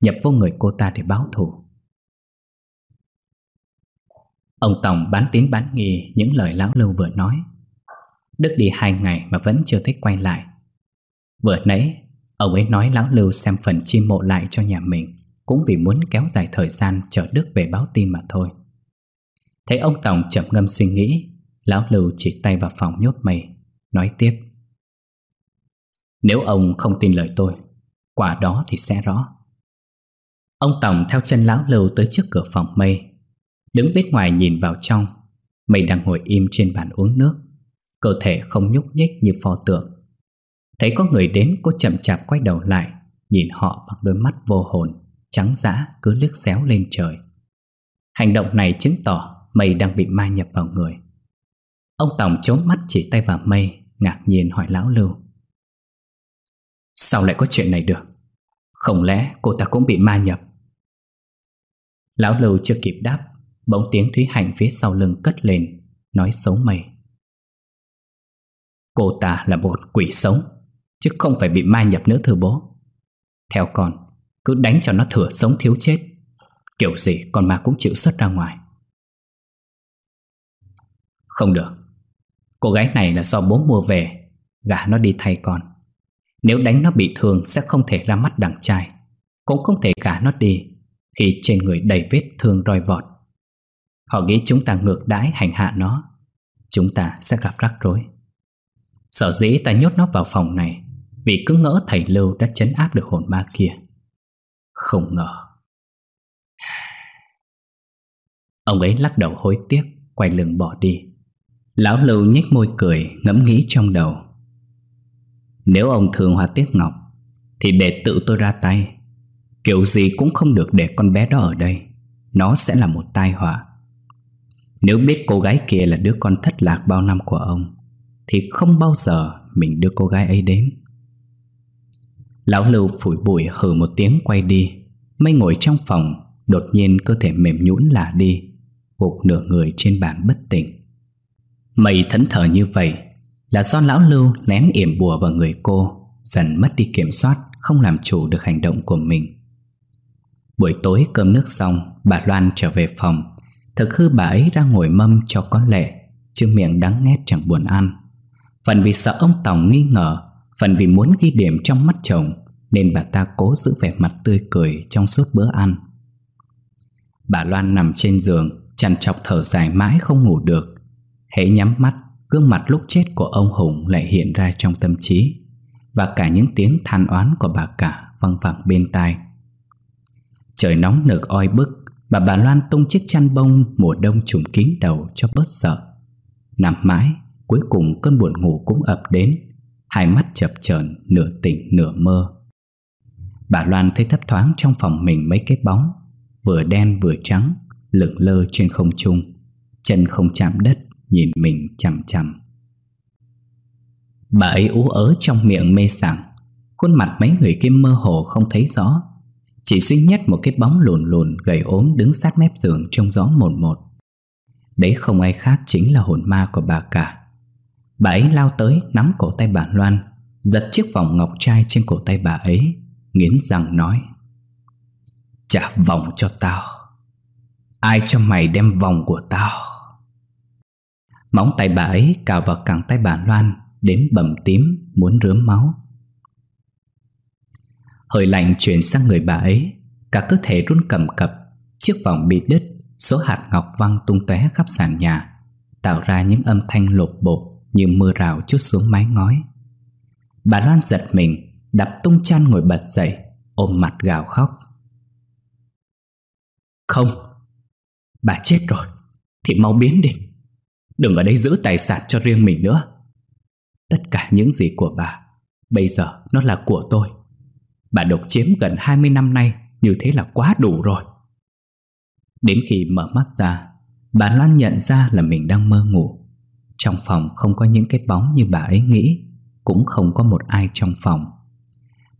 nhập vô người cô ta để báo thù. Ông Tổng bán tín bán nghi những lời lão lưu vừa nói. Đức đi hai ngày mà vẫn chưa thấy quay lại. Vừa nãy, ông ấy nói lão lưu xem phần chim mộ lại cho nhà mình, cũng vì muốn kéo dài thời gian chờ Đức về báo tin mà thôi. Thấy ông Tổng chậm ngâm suy nghĩ Lão Lưu chỉ tay vào phòng nhốt mây Nói tiếp. Nếu ông không tin lời tôi Quả đó thì sẽ rõ. Ông Tổng theo chân Lão Lưu tới trước cửa phòng mây Đứng bên ngoài nhìn vào trong. Mây đang ngồi im trên bàn uống nước Cơ thể không nhúc nhích như pho tượng. Thấy có người đến, cô chậm chạp quay đầu lại, Nhìn họ bằng đôi mắt vô hồn, Trắng dã cứ liếc xéo lên trời. Hành động này chứng tỏ Mây đang bị ma nhập vào người. Ông Tổng trốn mắt chỉ tay vào Mây, Ngạc nhiên hỏi Lão Lưu. Sao lại có chuyện này được? Không lẽ cô ta cũng bị ma nhập? Lão Lưu chưa kịp đáp, Bỗng tiếng Thúy Hành phía sau lưng cất lên, Nói xấu Mây. Cô ta là một quỷ sống. Chứ không phải bị ma nhập nữa thưa bố. Theo con, Cứ đánh cho nó thừa sống thiếu chết. Kiểu gì con ma cũng chịu xuất ra ngoài. Không được. Cô gái này là do bố mua về. Gả nó đi thay con. Nếu đánh nó bị thương sẽ không thể ra mắt đằng trai. Cũng không thể gả nó đi Khi trên người đầy vết thương roi vọt. Họ nghĩ chúng ta ngược đãi hành hạ nó. Chúng ta sẽ gặp rắc rối. Sở dĩ ta nhốt nó vào phòng này vì cứ ngỡ thầy Lưu đã chấn áp được hồn ma kia. Không ngờ. Ông ấy lắc đầu hối tiếc, Quay lưng bỏ đi. Lão Lưu nhếch môi cười, Ngẫm nghĩ trong đầu. Nếu ông thương Hoa Tiết Ngọc, Thì để tự tôi ra tay. Kiểu gì cũng không được để con bé đó ở đây. Nó sẽ là một tai họa. Nếu biết cô gái kia là đứa con thất lạc bao năm của ông, Thì không bao giờ mình đưa cô gái ấy đến. Lão Lưu phủi bụi hừ một tiếng quay đi. Mây ngồi trong phòng, Đột nhiên cơ thể mềm nhũn lả đi, Gục nửa người trên bàn bất tỉnh. Mây thẫn thờ như vậy Là do lão Lưu lén yểm bùa vào người cô, Dần mất đi kiểm soát, Không làm chủ được hành động của mình. Buổi tối cơm nước xong, Bà Loan trở về phòng. Thực hư bà ấy đang ngồi mâm cho có lệ, Chứ miệng đắng nghét chẳng buồn ăn. Phần vì sợ ông Tòng nghi ngờ Phần vì muốn ghi điểm trong mắt chồng, Nên bà ta cố giữ vẻ mặt tươi cười Trong suốt bữa ăn. Bà Loan nằm trên giường, Chằn chọc thở dài mãi không ngủ được. Hễ nhắm mắt, Gương mặt lúc chết của ông Hùng lại hiện ra trong tâm trí, Và cả những tiếng than oán của bà cả văng vẳng bên tai. Trời nóng nực oi bức Bà bà Loan tung chiếc chăn bông mùa đông trùm kín đầu cho bớt sợ. Nằm mãi, Cuối cùng cơn buồn ngủ cũng ập đến Hai mắt chập chờn, nửa tỉnh, nửa mơ. Bà Loan thấy thấp thoáng trong phòng mình mấy cái bóng, Vừa đen vừa trắng, Lửng lơ trên không trung. Chân không chạm đất, Nhìn mình chằm chằm. Bà ấy ú ớ trong miệng mê sảng. Khuôn mặt mấy người kia mơ hồ không thấy rõ. Chỉ duy nhất một cái bóng lùn lùn Gầy ốm đứng sát mép giường Trong gió một một. Đấy không ai khác chính là hồn ma của bà cả. Bà ấy lao tới Nắm cổ tay bà Loan, Giật chiếc vòng ngọc trai trên cổ tay bà ấy, Nghiến răng nói, Trả vòng cho tao. Ai cho mày đem vòng của tao? Móng tay bà ấy cào vào cẳng tay bà Loan Đến bầm tím, muốn rướm máu. Hơi lạnh chuyển sang người bà ấy, Cả cơ thể run cầm cập, Chiếc vòng bị đứt, Số hạt ngọc văng tung tóe khắp sàn nhà, Tạo ra những âm thanh lột bột như mưa rào chút xuống mái ngói. Bà Loan giật mình Đập tung chăn ngồi bật dậy, Ôm mặt gào khóc. Không, Bà chết rồi, Thì mau biến đi. Đừng ở đây giữ tài sản cho riêng mình nữa. Tất cả những gì của bà, Bây giờ nó là của tôi. Bà độc chiếm gần 20 năm nay, Như thế là quá đủ rồi. Đến khi mở mắt ra, Bà Loan nhận ra là mình đang mơ ngủ. Trong phòng không có những cái bóng như bà ấy nghĩ, Cũng không có một ai trong phòng.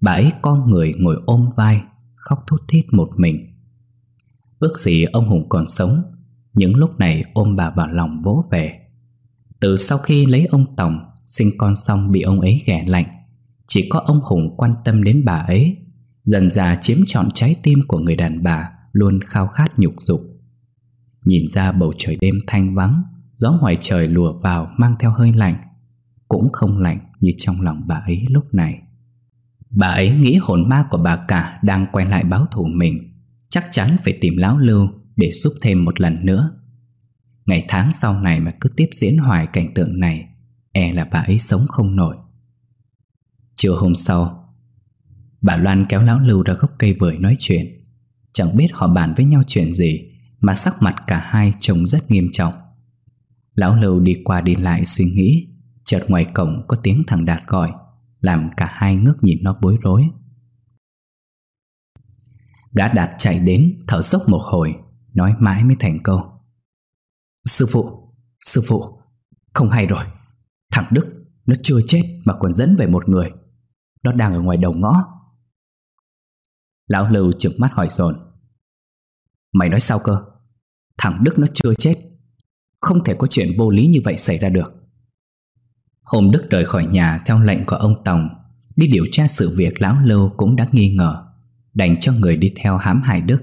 Bà ấy con người ngồi ôm vai, Khóc thút thít một mình. Ước gì ông Hùng còn sống Những lúc này ôm bà vào lòng vỗ về. Từ sau khi lấy ông tổng Sinh con xong bị ông ấy ghẻ lạnh, Chỉ có ông Hùng quan tâm đến bà ấy, Dần dà chiếm trọn trái tim của người đàn bà, Luôn khao khát nhục dục. Nhìn ra bầu trời đêm thanh vắng Gió ngoài trời lùa vào mang theo hơi lạnh, Cũng không lạnh như trong lòng bà ấy lúc này. Bà ấy nghĩ hồn ma của bà cả đang quay lại báo thù mình, Chắc chắn phải tìm lão lưu để giúp thêm một lần nữa. Ngày tháng sau này mà cứ tiếp diễn hoài cảnh tượng này E là bà ấy sống không nổi. Chiều hôm sau, Bà Loan kéo lão lưu ra gốc cây bưởi nói chuyện. Chẳng biết họ bàn với nhau chuyện gì, Mà sắc mặt cả hai trông rất nghiêm trọng. Lão lưu đi qua đi lại suy nghĩ Chợt ngoài cổng có tiếng thằng Đạt gọi Làm cả hai ngước nhìn nó bối rối. Gã đạt chạy đến Thở dốc một hồi Nói mãi mới thành câu. Sư phụ, sư phụ Không hay rồi. Thằng Đức nó chưa chết mà còn dẫn về một người. Nó đang ở ngoài đầu ngõ. Lão Lưu trực mắt hỏi dồn. Mày nói sao cơ? Thằng Đức nó chưa chết. Không thể có chuyện vô lý như vậy xảy ra được. Hôm Đức rời khỏi nhà theo lệnh của ông Tòng, Đi điều tra sự việc Lão Lưu cũng đã nghi ngờ, Đành cho người đi theo hãm hại Đức.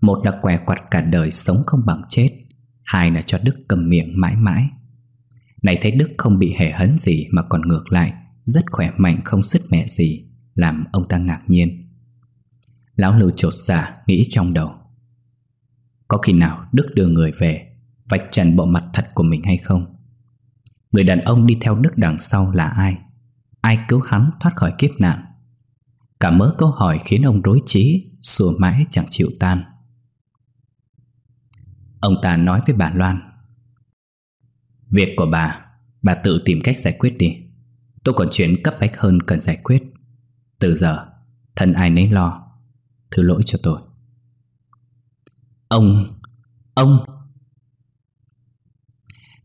Một là què quặt cả đời sống không bằng chết, Hai là cho Đức cầm miệng mãi mãi. Này thấy Đức không bị hề hấn gì Mà còn ngược lại, Rất khỏe mạnh không sứt mẹ gì, Làm ông ta ngạc nhiên. Lão Lưu trột dạ nghĩ trong đầu. Có khi nào Đức đưa người về Vạch trần bộ mặt thật của mình hay không? Người đàn ông đi theo Đức đằng sau là ai? Ai cứu hắn thoát khỏi kiếp nạn? Cả mớ câu hỏi khiến ông rối trí Sùa mãi chẳng chịu tan. Ông ta nói với bà Loan. Việc của bà Bà tự tìm cách giải quyết đi. Tôi còn chuyện cấp bách hơn cần giải quyết. Từ giờ, Thân ai nấy lo, Thứ lỗi cho tôi. Ông Ông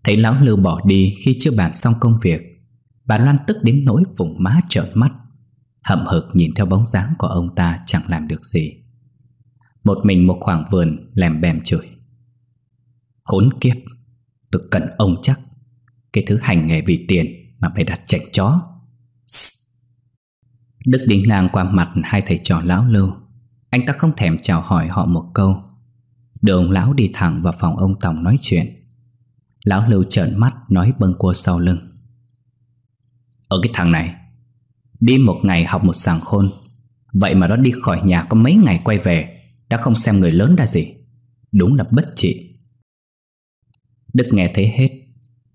Thấy lão lưu bỏ đi khi chưa bàn xong công việc, Bà Loan tức đến nỗi vùng má trợn mắt. Hậm hực nhìn theo bóng dáng của ông ta chẳng làm được gì. Một mình một khoảng vườn lèm bèm chửi. Khốn kiếp, Tôi cần ông chắc. Cái thứ hành nghề vì tiền Mà phải đặt chạy chó. Đức đi ngang qua mặt hai thầy trò lão lưu. Anh ta không thèm chào hỏi họ một câu. Đường lão đi thẳng vào phòng ông Tòng nói chuyện. Lão lưu trợn mắt nói bâng cua sau lưng. Ở cái thằng này, Đi một ngày học một sàng khôn, Vậy mà nó đi khỏi nhà có mấy ngày quay về, Đã không xem người lớn ra gì. Đúng là bất trị. Đức nghe thấy hết,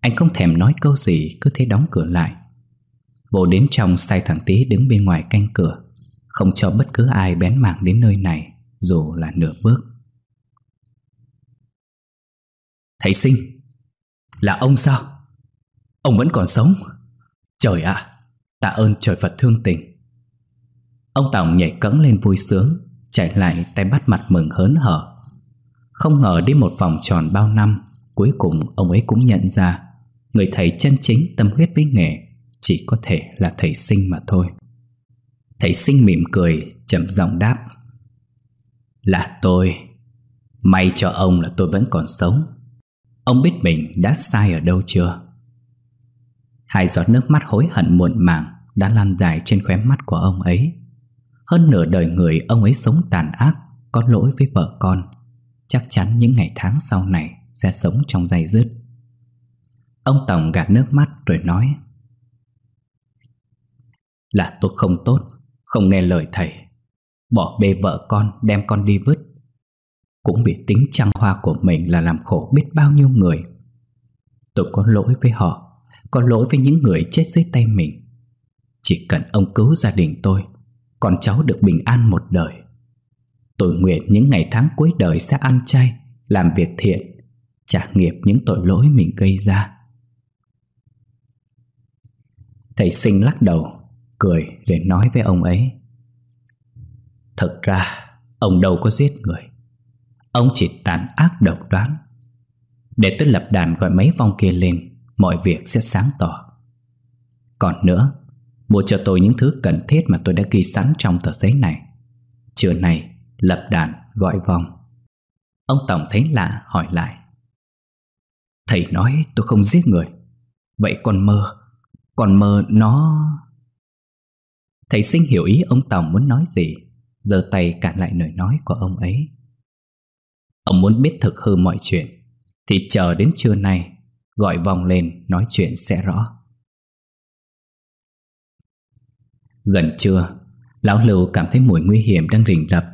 Anh không thèm nói câu gì, Cứ thế đóng cửa lại. Vô đến trong sai thằng tí đứng bên ngoài canh cửa, Không cho bất cứ ai bén mảng đến nơi này, Dù là nửa bước. Thầy sinh là ông sao? Ông vẫn còn sống? Trời ạ, Tạ ơn trời Phật thương tình. Ông Tổng nhảy cẫng lên vui sướng, Chạy lại tay bắt mặt mừng hớn hở. Không ngờ đi một vòng tròn bao năm, Cuối cùng ông ấy cũng nhận ra, Người thầy chân chính tâm huyết với nghề Chỉ có thể là thầy sinh mà thôi. Thầy sinh mỉm cười, trầm giọng đáp, Là tôi. May cho ông là tôi vẫn còn sống. Ông biết mình đã sai ở đâu chưa? Hai giọt nước mắt hối hận muộn màng Đã lan dài trên khóe mắt của ông ấy. Hơn nửa đời người ông ấy sống tàn ác Có lỗi với vợ con. Chắc chắn những ngày tháng sau này sẽ sống trong dây dứt. Ông Tổng gạt nước mắt rồi nói Là tôi không tốt, không nghe lời thầy. Bỏ bê vợ con đem con đi vứt cũng bị tính trăng hoa của mình là làm khổ biết bao nhiêu người Tôi có lỗi với họ Có lỗi với những người chết dưới tay mình Chỉ cần ông cứu gia đình tôi con cháu được bình an một đời Tôi nguyện những ngày tháng cuối đời sẽ ăn chay Làm việc thiện trả nghiệp những tội lỗi mình gây ra. Thầy sinh lắc đầu, cười để nói với ông ấy. thật ra, ông đâu có giết người. Ông chỉ tàn ác độc đoán. Để tôi lập đàn gọi mấy vong kia lên, mọi việc sẽ sáng tỏ. Còn nữa, mua cho tôi những thứ cần thiết mà tôi đã ghi sẵn trong tờ giấy này. Trưa nay, lập đàn gọi vong. Ông Tổng thấy lạ hỏi lại. Thầy nói tôi không giết người Vậy con mơ Con mơ nó Thầy sinh hiểu ý ông tổng muốn nói gì giơ tay cản lại lời nói của ông ấy Ông muốn biết thực hư mọi chuyện. Thì chờ đến trưa nay, Gọi vòng lên nói chuyện sẽ rõ. Gần trưa, Lão Lưu cảm thấy mùi nguy hiểm đang rình rập.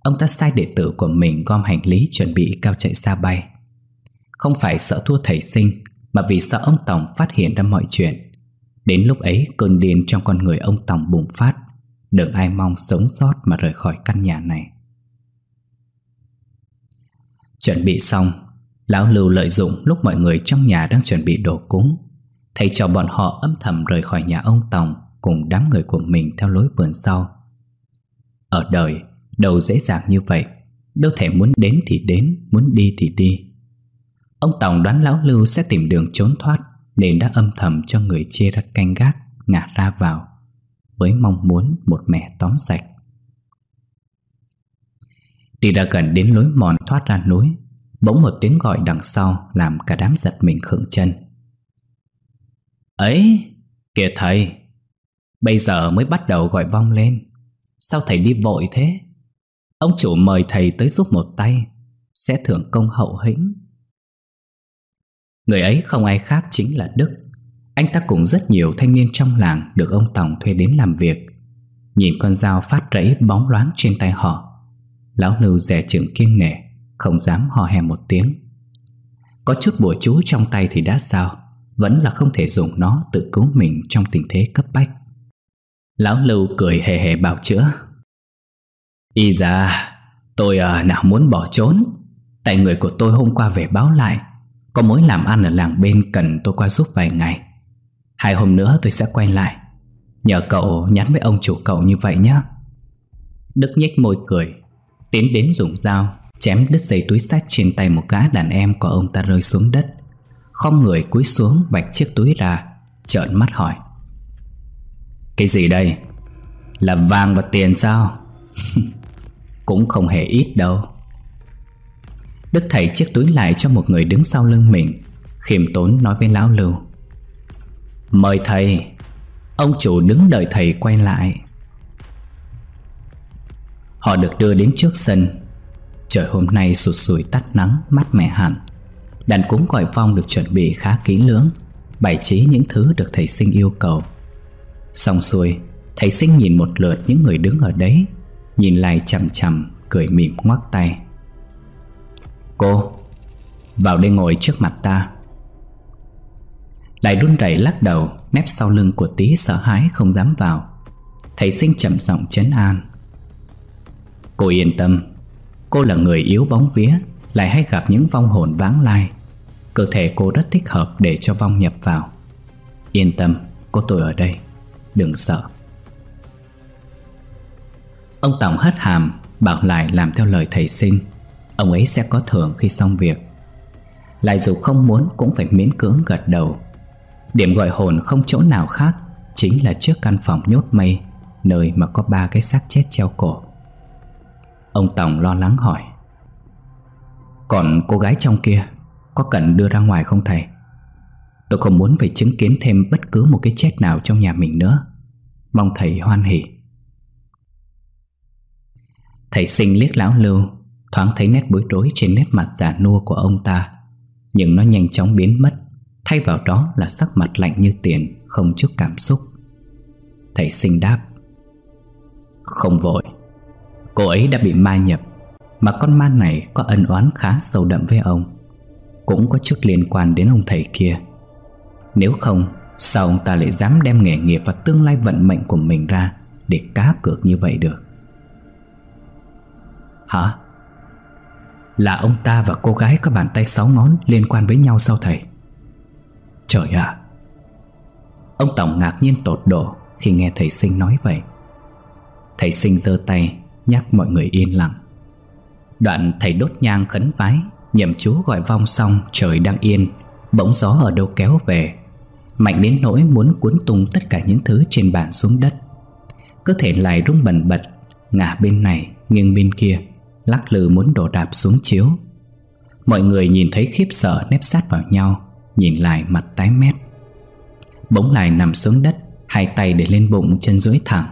Ông ta sai đệ tử của mình gom hành lý chuẩn bị cao chạy xa bay. Không phải sợ thua thầy sinh, Mà vì sợ ông Tổng phát hiện ra mọi chuyện. Đến lúc ấy, cơn điên trong con người ông Tổng bùng phát. Đừng ai mong sống sót mà rời khỏi căn nhà này. Chuẩn bị xong, Lão Lưu lợi dụng lúc mọi người trong nhà đang chuẩn bị đồ cúng Thầy cho bọn họ âm thầm rời khỏi nhà ông tòng Cùng đám người của mình theo lối vườn sau. Ở đời, Đâu dễ dàng như vậy, Đâu thể muốn đến thì đến, Muốn đi thì đi. Ông Tòng đoán Lão Lưu sẽ tìm đường trốn thoát Nên đã âm thầm cho người chia ra canh gác, Ngả ra vào, Với mong muốn một mẹ tóm sạch. Đi đã gần đến lối mòn thoát ra núi, Bỗng một tiếng gọi đằng sau Làm cả đám giật mình khựng chân. Ấy, Kìa thầy, Bây giờ mới bắt đầu gọi vong lên. Sao thầy đi vội thế? Ông chủ mời thầy tới giúp một tay, Sẽ thưởng công hậu hĩnh. Người ấy không ai khác chính là Đức. Anh ta cùng rất nhiều thanh niên trong làng Được ông Tòng thuê đến làm việc. Nhìn con dao phát rẫy bóng loáng trên tay họ Lão Lưu rẻ chừng kiêng nể Không dám hò hè một tiếng. Có chút bùa chú trong tay thì đã sao Vẫn là không thể dùng nó tự cứu mình trong tình thế cấp bách. Lão Lưu cười hề hề bào chữa. Y ra Tôi à, nào muốn bỏ trốn. Tại người của tôi hôm qua về báo lại Có mối làm ăn ở làng bên cần tôi qua giúp vài ngày. Hai hôm nữa tôi sẽ quay lại Nhờ cậu nhắn với ông chủ cậu như vậy nhé Đức nhếch môi cười. Tiến đến dùng dao, Chém đứt dây túi sách trên tay một gã đàn em của ông ta rơi xuống đất. Không người cúi xuống, vạch chiếc túi ra, Trợn mắt hỏi. Cái gì đây? Là vàng và tiền sao? Cũng không hề ít đâu. Đức thầy chiếc túi lại cho một người đứng sau lưng mình, Khiêm tốn nói với lão lưu. Mời thầy. Ông chủ đứng đợi thầy quay lại. Họ được đưa đến trước sân. Trời hôm nay sụt sùi tắt nắng, Mát mẻ hẳn. Đàn cúng gọi phong được chuẩn bị khá kỹ lưỡng, Bày trí những thứ được thầy sinh yêu cầu. Xong xuôi, Thầy sinh nhìn một lượt những người đứng ở đấy, Nhìn lại chằm chằm, Cười mỉm ngoắc tay. Cô, Vào đây ngồi trước mặt ta. Lại run rẩy lắc đầu Nép sau lưng của tí sợ hãi không dám vào. Thầy sinh chậm giọng chấn an. Cô yên tâm. Cô là người yếu bóng vía, Lại hay gặp những vong hồn váng lai. Cơ thể cô rất thích hợp để cho vong nhập vào. Yên tâm Có tôi ở đây. Đừng sợ. Ông Tổng hất hàm, Bảo lại làm theo lời thầy sinh Ông ấy sẽ có thưởng khi xong việc. Lại dù không muốn cũng phải miễn cưỡng gật đầu. Điểm gọi hồn không chỗ nào khác Chính là trước căn phòng nhốt mây, Nơi mà có ba cái xác chết treo cổ. Ông Tổng lo lắng hỏi. Còn cô gái trong kia, Có cần đưa ra ngoài không thầy? Tôi không muốn phải chứng kiến thêm bất cứ một cái chết nào trong nhà mình nữa. Mong thầy hoan hỉ Thầy sinh liếc lão lưu, Thoáng thấy nét bối rối trên nét mặt giả nua của ông ta, Nhưng nó nhanh chóng biến mất, Thay vào đó là sắc mặt lạnh như tiền, Không chút cảm xúc. Thầy sinh đáp. Không vội. Cô ấy đã bị ma nhập, Mà con ma này có ân oán khá sâu đậm với ông Cũng có chút liên quan đến ông thầy kia Nếu không, Sao ông ta lại dám đem nghề nghiệp và tương lai vận mệnh của mình ra Để cá cược như vậy được Hả? Là ông ta và cô gái có bàn tay sáu ngón liên quan với nhau sao thầy? Trời ạ! Ông Tổng ngạc nhiên tột độ khi nghe thầy sinh nói vậy Thầy sinh giơ tay nhắc mọi người yên lặng. Đoạn thầy đốt nhang khấn vái, Nhậm chú gọi vong xong, trời đang yên Bỗng gió ở đâu kéo về. Mạnh đến nỗi muốn cuốn tung tất cả những thứ trên bàn xuống đất. Cơ thể lại rung bần bật, Ngả bên này, nghiêng bên kia, Lắc lư muốn đổ đạp xuống chiếu. Mọi người nhìn thấy khiếp sợ nép sát vào nhau, Nhìn lại mặt tái mét. Bỗng lại nằm xuống đất, Hai tay để lên bụng, chân duỗi thẳng,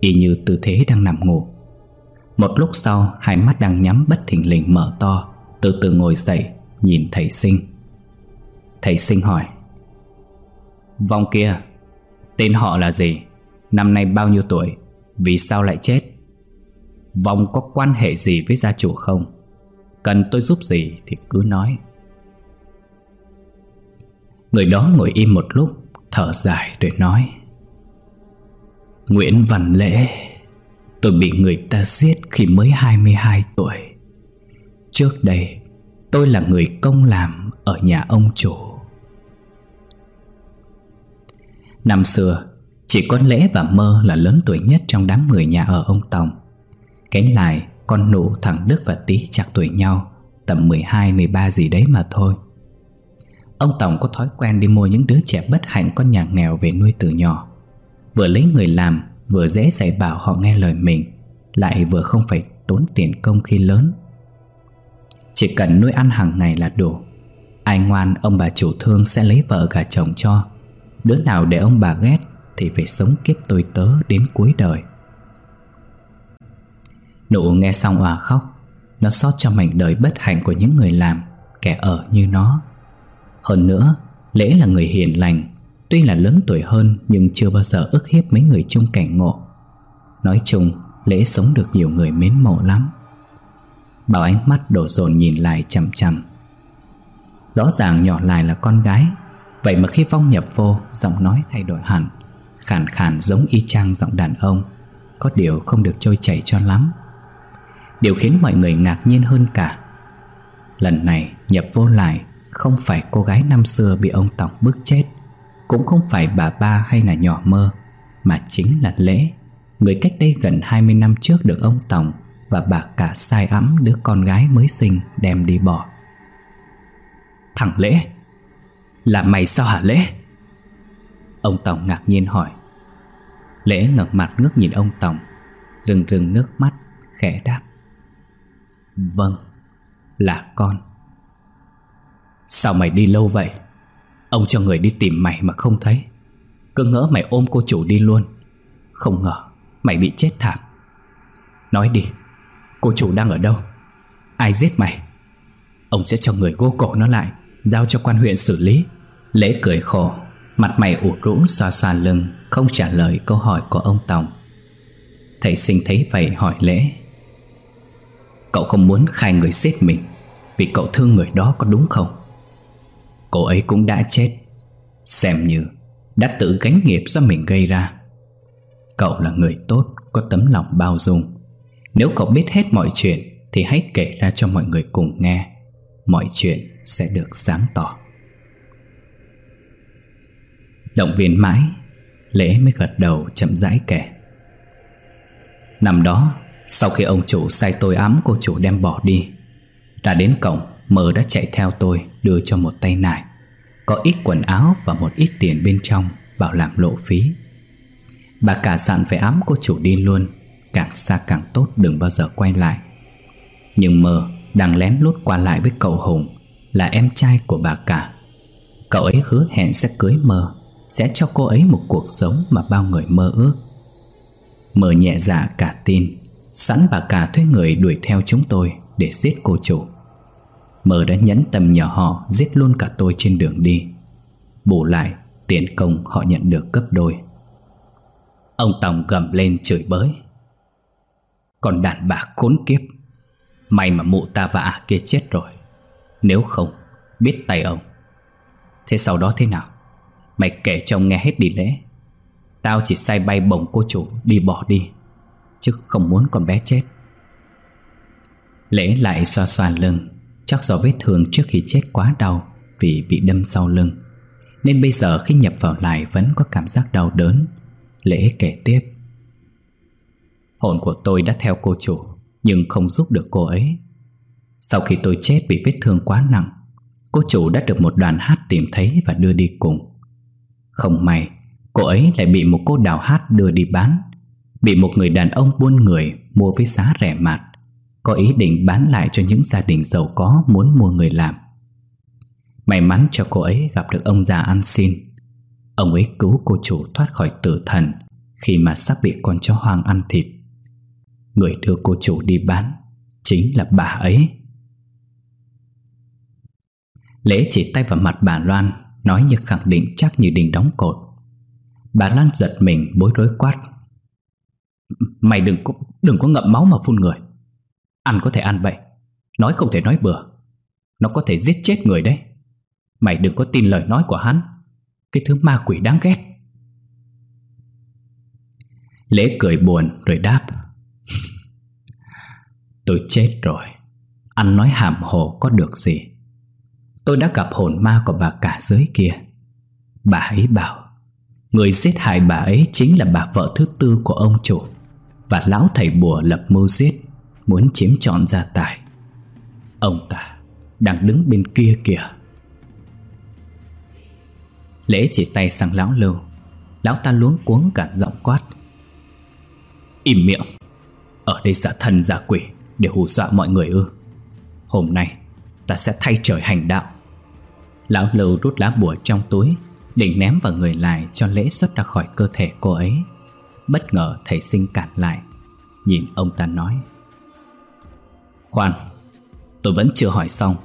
Y như tư thế đang nằm ngủ. Một lúc sau, Hai mắt đang nhắm bất thình lình mở to, Từ từ ngồi dậy, Nhìn thầy sinh. Thầy sinh hỏi, Vong kia, Tên họ là gì? Năm nay bao nhiêu tuổi? Vì sao lại chết? Vong có quan hệ gì với gia chủ không? Cần tôi giúp gì thì cứ nói. Người đó ngồi im một lúc, Thở dài rồi nói, Nguyễn Văn Lễ Tôi bị người ta giết khi mới 22 tuổi. Trước đây, Tôi là người công làm Ở nhà ông chủ. Năm xưa, Chỉ con Lễ và Mơ là lớn tuổi nhất trong đám người nhà ở ông Tòng. Cánh lại, con nụ thằng Đức và Tý chạc tuổi nhau, Tầm 12-13 gì đấy mà thôi. Ông Tổng có thói quen đi mua những đứa trẻ bất hạnh con nhà nghèo về nuôi từ nhỏ. Vừa lấy người làm Vừa dễ dạy bảo họ nghe lời mình, Lại vừa không phải tốn tiền công khi lớn. Chỉ cần nuôi ăn hàng ngày là đủ. Ai ngoan, ông bà chủ thương sẽ lấy vợ cả chồng cho. Đứa nào để ông bà ghét Thì phải sống kiếp tôi tớ đến cuối đời. Nụ nghe xong òa khóc. Nó xót cho mảnh đời bất hạnh của những người làm, Kẻ ở như nó. Hơn nữa, Lễ là người hiền lành Tuy là lớn tuổi hơn, Nhưng chưa bao giờ ức hiếp mấy người chung cảnh ngộ. Nói chung, Lễ sống được nhiều người mến mộ lắm. Bảo ánh mắt đổ dồn nhìn lại chằm chằm. Rõ ràng nhỏ lại là con gái, Vậy mà khi Phong nhập vô, Giọng nói thay đổi hẳn, Khàn khàn giống y chang giọng đàn ông, Có điều không được trôi chảy cho lắm. Điều khiến mọi người ngạc nhiên hơn cả, Lần này nhập vô lại, Không phải cô gái năm xưa bị ông Tòng bức chết. Cũng không phải bà ba hay là nhỏ mơ, Mà chính là Lễ Người cách đây gần 20 năm trước được ông tổng Và bà cả sai ấm đứa con gái mới sinh đem đi bỏ. Thằng Lễ, Là mày sao hả Lễ? Ông tổng ngạc nhiên hỏi. Lễ ngẩng mặt ngước nhìn ông tổng Rừng rừng nước mắt, khẽ đáp. Vâng Là con. Sao mày đi lâu vậy? Ông cho người đi tìm mày mà không thấy. Cứ ngỡ mày ôm cô chủ đi luôn. Không ngờ, Mày bị chết thảm. Nói đi, Cô chủ đang ở đâu? Ai giết mày? Ông sẽ cho người gô cổ nó lại, Giao cho quan huyện xử lý. Lễ cười khổ, Mặt mày ủ rũ xoa xoa lưng, Không trả lời câu hỏi của ông Tòng. Thầy sinh thấy vậy hỏi lễ. Cậu không muốn khai người giết mình Vì cậu thương người đó có đúng không? Cô ấy cũng đã chết. Xem như Đã tự gánh nghiệp do mình gây ra. Cậu là người tốt, Có tấm lòng bao dung. Nếu cậu biết hết mọi chuyện, Thì hãy kể ra cho mọi người cùng nghe. Mọi chuyện sẽ được sáng tỏ. Động viên mãi, Lễ mới gật đầu chậm rãi kể. Năm đó, Sau khi ông chủ sai tôi ám, cô chủ đem bỏ đi. Đã đến cổng mờ đã chạy theo tôi, Đưa cho một tay nải. Có ít quần áo và một ít tiền bên trong, Bảo làm lộ phí. Bà cả dặn phải ám cô chủ đi luôn, Càng xa càng tốt, đừng bao giờ quay lại. Nhưng mờ đang lén lút qua lại với cậu Hùng, Là em trai của bà cả. Cậu ấy hứa hẹn sẽ cưới mờ Sẽ cho cô ấy một cuộc sống mà bao người mơ ước. Mờ nhẹ dạ cả tin, Sẵn bà cả thuê người đuổi theo chúng tôi Để giết cô chủ. Mơ đã nhẫn tâm nhờ họ, Giết luôn cả tôi trên đường đi. Bù lại, tiền công họ nhận được cấp đôi. Ông Tòng gầm lên chửi bới. Còn đàn bà khốn kiếp, May mà mụ ta và ả kia chết rồi. Nếu không, Biết tay ông. Thế sau đó thế nào? Mày kể cho ông nghe hết đi lễ. Tao chỉ sai bay bổng cô chủ đi bỏ đi, Chứ không muốn con bé chết. Lễ lại xoa xoa lưng. Chắc do vết thương trước khi chết quá đau Vì bị đâm sau lưng. Nên bây giờ khi nhập vào lại Vẫn có cảm giác đau đớn. Lễ kể tiếp. Hồn của tôi đã theo cô chủ, Nhưng không giúp được cô ấy. Sau khi tôi chết bị vết thương quá nặng, Cô chủ đã được một đoàn hát tìm thấy Và đưa đi cùng. Không may, Cô ấy lại bị một cô đào hát đưa đi bán. Bị một người đàn ông buôn người Mua với giá rẻ mạt. Có ý định bán lại cho những gia đình giàu có Muốn mua người làm. May mắn cho cô ấy gặp được ông già ăn xin. Ông ấy cứu cô chủ thoát khỏi tử thần Khi mà sắp bị con chó hoang ăn thịt. Người đưa cô chủ đi bán Chính là bà ấy. Lễ chỉ tay vào mặt bà Loan Nói như khẳng định chắc như đình đóng cột. Bà Loan giật mình bối rối quát. Mày đừng có, đừng có ngậm máu mà phun người. Ăn có thể ăn vậy Nói không thể nói bừa. Nó có thể giết chết người đấy. Mày đừng có tin lời nói của hắn. Cái thứ ma quỷ đáng ghét. Lễ cười buồn rồi đáp. Tôi chết rồi. Ăn nói hàm hồ có được gì? Tôi đã gặp hồn ma của bà cả dưới kia. Bà ấy bảo, Người giết hại bà ấy chính là bà vợ thứ tư của ông chủ, Và lão thầy bùa lập mưu giết. Muốn chiếm trọn gia tài. Ông ta đang đứng bên kia kìa. Lễ chỉ tay sang lão lưu. Lão ta luống cuống cả giọng quát. Im miệng. Ở đây giả thần giả quỷ Để hù dọa mọi người ư. Hôm nay ta sẽ thay trời hành đạo. Lão lưu rút lá bùa trong túi Định ném vào người lại cho lễ xuất ra khỏi cơ thể cô ấy. Bất ngờ thầy sinh cản lại. Nhìn ông ta nói. Khoan Tôi vẫn chưa hỏi xong.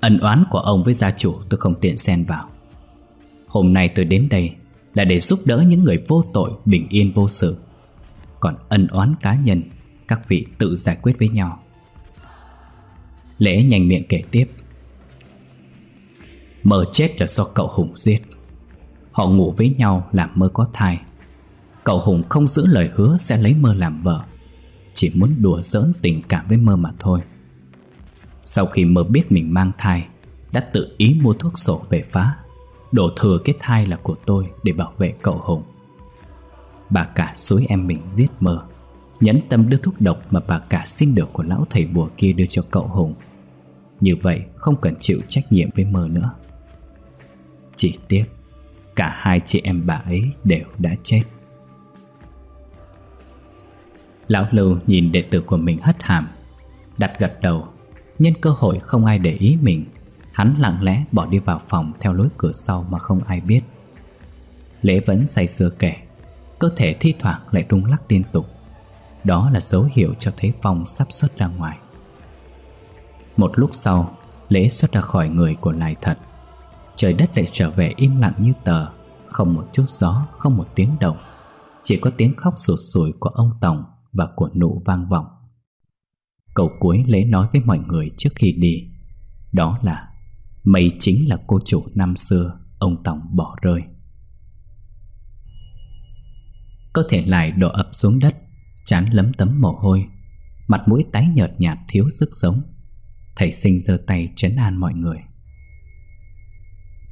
Ân oán của ông với gia chủ tôi không tiện xen vào. Hôm nay tôi đến đây Là để giúp đỡ những người vô tội, Bình yên vô sự. Còn ân oán cá nhân, Các vị tự giải quyết với nhau. Lễ nhanh miệng kể tiếp. Mơ chết là do cậu Hùng giết. Họ ngủ với nhau làm mơ có thai. Cậu Hùng không giữ lời hứa sẽ lấy mơ làm vợ. Chỉ muốn đùa giỡn tình cảm với mơ mà thôi. Sau khi mơ biết mình mang thai, Đã tự ý mua thuốc sổ về phá, Đổ thừa cái thai là của tôi Để bảo vệ cậu Hùng. Bà cả suối em mình giết mơ, Nhẫn tâm đưa thuốc độc Mà bà cả xin được của lão thầy bùa kia đưa cho cậu Hùng. Như vậy không cần chịu trách nhiệm với mơ nữa. Chỉ tiếc Cả hai chị em bà ấy đều đã chết. Lão Lưu nhìn đệ tử của mình hất hàm Đặt gật đầu. Nhân cơ hội không ai để ý mình Hắn lặng lẽ bỏ đi vào phòng Theo lối cửa sau mà không ai biết. Lễ vẫn say sưa kể Cơ thể thi thoảng lại rung lắc liên tục. Đó là dấu hiệu cho thấy Phong sắp xuất ra ngoài. Một lúc sau Lễ xuất ra khỏi người của Lai thật. Trời đất lại trở về im lặng như tờ Không một chút gió, không một tiếng động. Chỉ có tiếng khóc sụt sùi của ông Tổng và của nụ vang vọng. Câu cuối lễ nói với mọi người trước khi đi. Đó là Mây chính là cô chủ năm xưa, Ông Tổng bỏ rơi. Cơ thể lại đổ ập xuống đất, Chán lấm tấm mồ hôi. Mặt mũi tái nhợt nhạt thiếu sức sống. Thầy sinh giơ tay trấn an mọi người.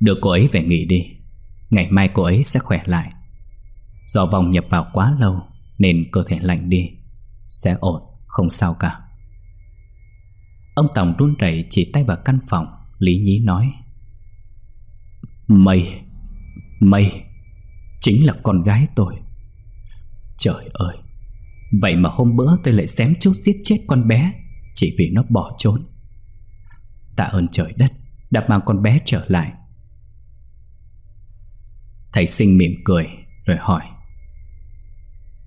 Đưa cô ấy về nghỉ đi. Ngày mai cô ấy sẽ khỏe lại. Do vòng nhập vào quá lâu nên cơ thể lạnh đi Sẽ ổn, không sao cả. Ông Tổng run rẩy chỉ tay vào căn phòng Lý Nhí nói Mây Mây Chính là con gái tôi. Trời ơi Vậy mà hôm bữa tôi lại xém chút giết chết con bé Chỉ vì nó bỏ trốn. Tạ ơn trời đất Đã mang con bé trở lại. Thầy sinh mỉm cười Rồi hỏi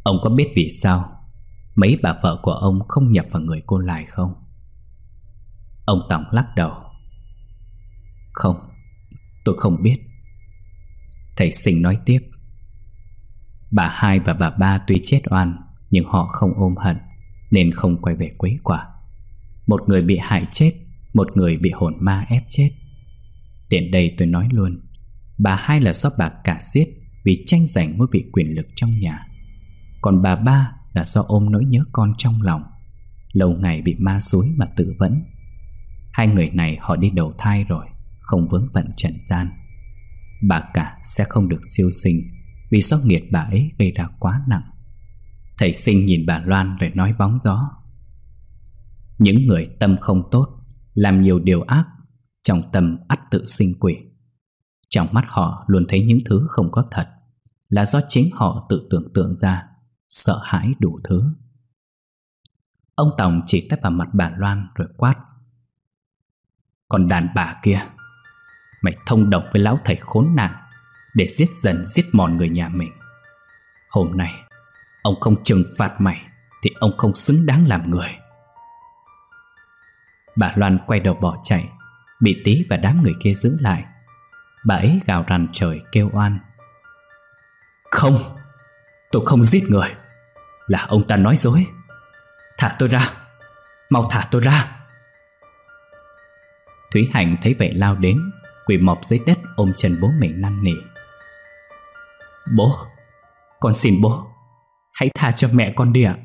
Ông có biết vì sao Mấy bà vợ của ông không nhập vào người cô lại không? Ông Tổng lắc đầu. Không, Tôi không biết. Thầy sinh nói tiếp. Bà hai và bà ba tuy chết oan, Nhưng họ không ôm hận, Nên không quay về quấy quả. Một người bị hại chết, Một người bị hồn ma ép chết. Tiện đây tôi nói luôn, Bà hai là do bà cả giết Vì tranh giành ngôi vị quyền lực trong nhà. Còn bà ba là do ôm nỗi nhớ con trong lòng. Lâu ngày bị ma suối mà tự vẫn. Hai người này họ đi đầu thai rồi, Không vướng bận trần gian. Bà cả sẽ không được siêu sinh Vì do nghiệt bà ấy gây ra quá nặng. Thầy sinh nhìn bà Loan rồi nói bóng gió. Những người tâm không tốt, Làm nhiều điều ác, Trong tâm ắt tự sinh quỷ. Trong mắt họ luôn thấy những thứ không có thật, Là do chính họ tự tưởng tượng ra. Sợ hãi đủ thứ. Ông Tòng chỉ tay vào mặt bà Loan rồi quát. Còn đàn bà kia, Mày thông đồng với lão thầy khốn nạn Để giết dần giết mòn người nhà mình. Hôm nay, Ông không trừng phạt mày Thì ông không xứng đáng làm người. Bà Loan quay đầu bỏ chạy, Bị tí và đám người kia giữ lại. Bà ấy gào rằn trời kêu oan. Không, Tôi không giết người. Là ông ta nói dối. Thả tôi ra. Mau thả tôi ra. Thúy Hạnh thấy vậy lao đến, Quỳ mọc dưới đất ôm chân bố mình năn nỉ. Bố, Con xin bố, Hãy tha cho mẹ con đi ạ.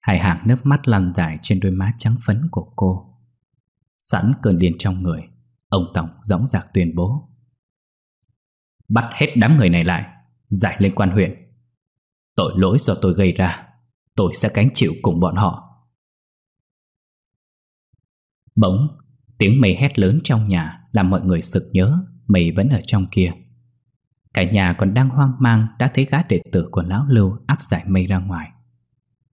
Hai hàng nước mắt lăn dài trên đôi má trắng phấn của cô. Sẵn cơn điên trong người, Ông Tổng dõng dạc tuyên bố. Bắt hết đám người này lại, Giải lên quan huyện. Tội lỗi do tôi gây ra. Tôi sẽ gánh chịu cùng bọn họ. Bỗng, Tiếng mây hét lớn trong nhà Làm mọi người sực nhớ Mây vẫn ở trong kia. Cả nhà còn đang hoang mang Đã thấy gã đệ tử của lão lưu áp giải mây ra ngoài.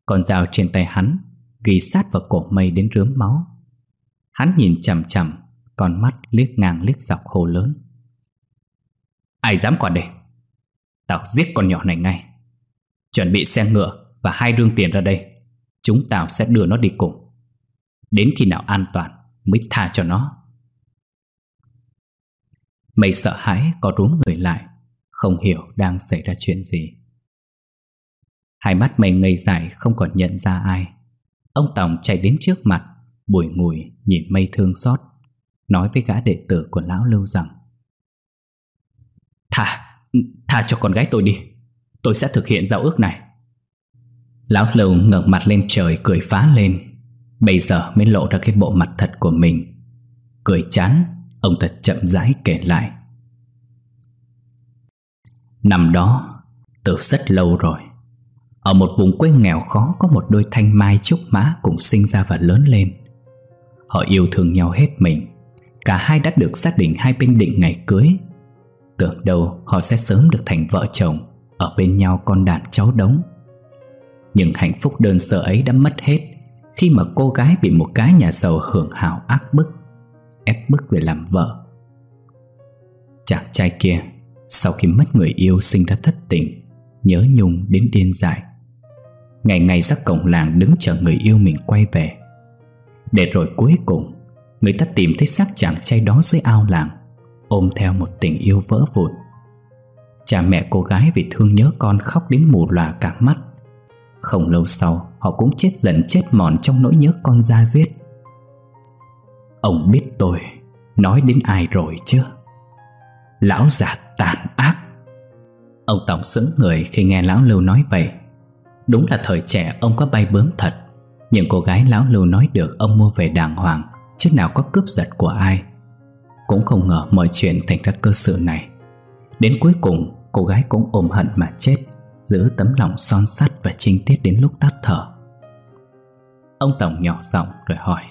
Con dao trên tay hắn Ghi sát vào cổ mây đến rướm máu. Hắn nhìn chằm chằm, Con mắt liếc ngang liếc dọc hồ lớn. Ai dám còn đây Tao giết con nhỏ này ngay. Chuẩn bị xe ngựa Và hai đương tiền ra đây. Chúng tao sẽ đưa nó đi cùng. Đến khi nào an toàn Mới tha cho nó. Mây sợ hãi có rúm người lại Không hiểu đang xảy ra chuyện gì. Hai mắt mây ngây dại không còn nhận ra ai. Ông Tòng chạy đến trước mặt Bùi ngùi nhìn mây thương xót Nói với gã đệ tử của lão lưu rằng Thả, thả cho con gái tôi đi. Tôi sẽ thực hiện giao ước này. Lão lưu ngẩng mặt lên trời, cười phá lên. Bây giờ mới lộ ra cái bộ mặt thật của mình. Cười chán, Ông thật chậm rãi kể lại. Năm đó, Từ rất lâu rồi, Ở một vùng quê nghèo khó Có một đôi thanh mai trúc mã Cùng sinh ra và lớn lên. Họ yêu thương nhau hết mình. Cả hai đã được xác định hai bên định ngày cưới. Tưởng đâu họ sẽ sớm được thành vợ chồng. Ở bên nhau con đàn cháu đống. Nhưng hạnh phúc đơn sơ ấy đã mất hết Khi mà cô gái bị một cái nhà giàu hưởng hào ác bức, Ép bức về làm vợ. Chàng trai kia, Sau khi mất người yêu sinh ra thất tình, Nhớ nhung đến điên dại. Ngày ngày ra cổng làng đứng chờ người yêu mình quay về. Để rồi cuối cùng, Người ta tìm thấy xác chàng trai đó dưới ao làng, Ôm theo một tình yêu vỡ vụn. Cha mẹ cô gái vì thương nhớ con khóc đến mù lòa cả mắt. Không lâu sau, Họ cũng chết dần chết mòn trong nỗi nhớ con ra giết Ông biết tôi, Nói đến ai rồi chứ? Lão già tàn ác. Ông Tổng sững người khi nghe Lão Lưu nói vậy. Đúng là thời trẻ, ông có bay bướm thật. Nhưng cô gái Lão Lưu nói được, ông mua về đàng hoàng, Chứ nào có cướp giật của ai. Cũng không ngờ mọi chuyện thành ra cơ sự này. Đến cuối cùng cô gái cũng ôm hận mà chết, Giữ tấm lòng son sắt và trinh tiết đến lúc tắt thở. Ông Tổng nhỏ giọng rồi hỏi,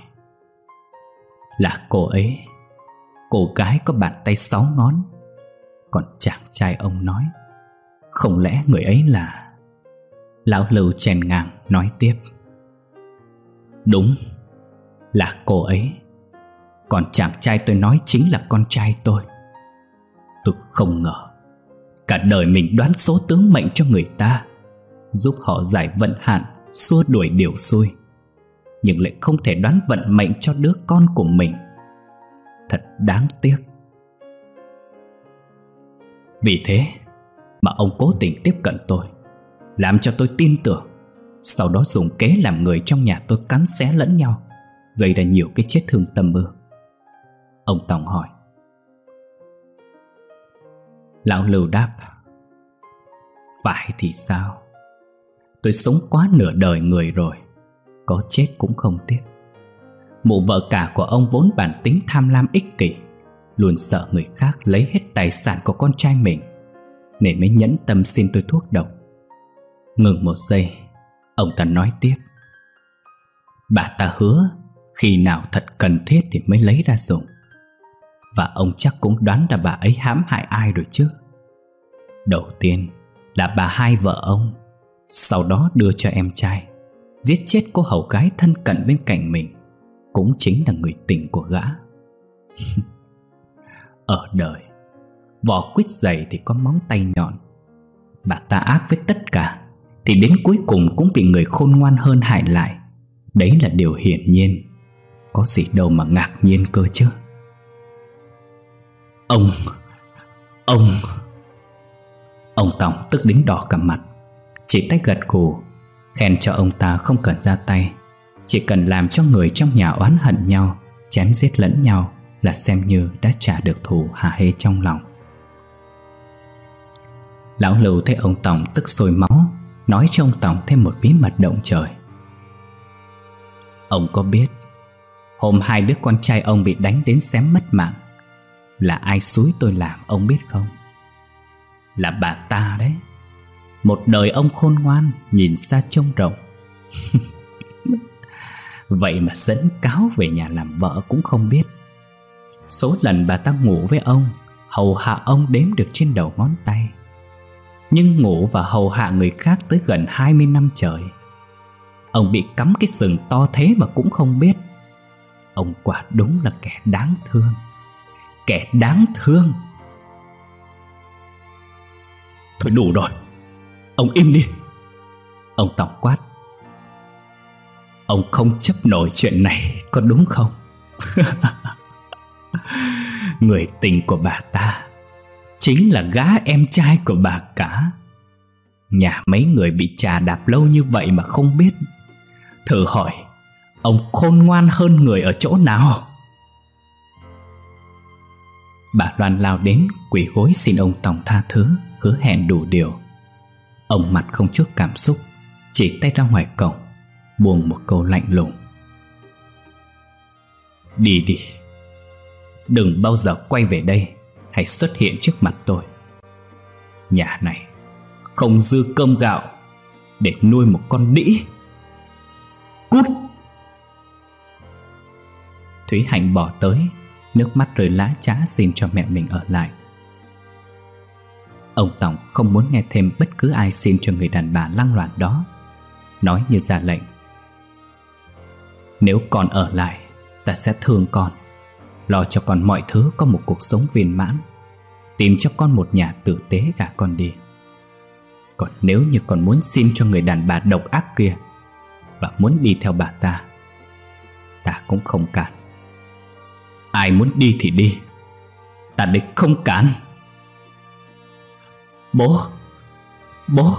Là cô ấy, Cô gái có bàn tay sáu ngón. Còn chàng trai ông nói, Không lẽ người ấy là Lão Lưu chèn ngang nói tiếp, Đúng, Là cô ấy. Còn chàng trai tôi nói chính là con trai tôi. Tôi không ngờ Cả đời mình đoán số tướng mệnh cho người ta, Giúp họ giải vận hạn, Xua đuổi điều xui. Nhưng lại không thể đoán vận mệnh cho đứa con của mình. Thật đáng tiếc. Vì thế Mà ông cố tình tiếp cận tôi, Làm cho tôi tin tưởng. Sau đó dùng kế làm người trong nhà tôi cắn xé lẫn nhau, Gây ra nhiều cái chết thương tâm ư. Ông Tòng hỏi Lão Lưu đáp, Phải thì sao? Tôi sống quá nửa đời người rồi, Có chết cũng không tiếc. Mụ vợ cả của ông vốn bản tính tham lam ích kỷ, Luôn sợ người khác lấy hết tài sản của con trai mình, Nên mới nhẫn tâm xin tôi thuốc độc. Ngừng một giây, Ông ta nói tiếp, Bà ta hứa Khi nào thật cần thiết thì mới lấy ra dùng và ông chắc cũng đoán ra bà ấy hãm hại ai rồi chứ. Đầu tiên là bà hai vợ ông, Sau đó đưa cho em trai. Giết chết cô hầu gái thân cận bên cạnh mình Cũng chính là người tình của gã. Ở đời, Vỏ quýt dày thì có móng tay nhọn. Bà ta ác với tất cả Thì đến cuối cùng cũng bị người khôn ngoan hơn hại lại. Đấy là điều hiển nhiên. Có gì đâu mà ngạc nhiên cơ chứ. Ông Ông Ông Tổng tức đến đỏ cả mặt. Chỉ tách gật gù, Khen cho ông ta không cần ra tay. Chỉ cần làm cho người trong nhà oán hận nhau, Chém giết lẫn nhau Là xem như đã trả được thù hà hê trong lòng. Lão Lưu thấy ông Tổng tức sôi máu, Nói cho ông Tổng thêm một bí mật động trời. Ông có biết, Hôm hai đứa con trai ông bị đánh đến xém mất mạng là ai xúi tôi làm, ông biết không? Là bà ta đấy. Một đời ông khôn ngoan, Nhìn xa trông rộng. Vậy mà dẫn cáo về nhà làm vợ cũng không biết. Số lần bà ta ngủ với ông, Hầu hạ ông đếm được trên đầu ngón tay. Nhưng ngủ và hầu hạ người khác tới gần 20 năm trời. Ông bị cắm cái sừng to thế mà cũng không biết. Ông quả đúng là kẻ đáng thương. Kẻ đáng thương. Thôi đủ rồi, Ông im đi. Ông tòng quát. Ông không chấp nổi chuyện này, Có đúng không? Người tình của bà ta Chính là gá em trai của bà cả. Nhà mấy người bị trà đạp lâu như vậy mà không biết. Thử hỏi, Ông khôn ngoan hơn người ở chỗ nào? Bà Loan lao đến quỳ gối xin ông Tòng tha thứ, Hứa hẹn đủ điều. Ông mặt không chút cảm xúc, Chỉ tay ra ngoài cổng buồn một câu lạnh lùng. Đi đi, Đừng bao giờ quay về đây, hãy xuất hiện trước mặt tôi. Nhà này Không dư cơm gạo Để nuôi một con đĩ. Cút! Thúy Hạnh bỏ tới Nước mắt rơi lá trá xin cho mẹ mình ở lại. Ông Tổng không muốn nghe thêm bất cứ ai xin cho người đàn bà lăng loạn đó, Nói như ra lệnh. Nếu con ở lại, Ta sẽ thương con, Lo cho con mọi thứ có một cuộc sống viên mãn, Tìm cho con một nhà tử tế gả con đi. Còn nếu như con muốn xin cho người đàn bà độc ác kia Và muốn đi theo bà ta Ta cũng không cản Ai muốn đi thì đi. Ta địch không cản. Bố Bố,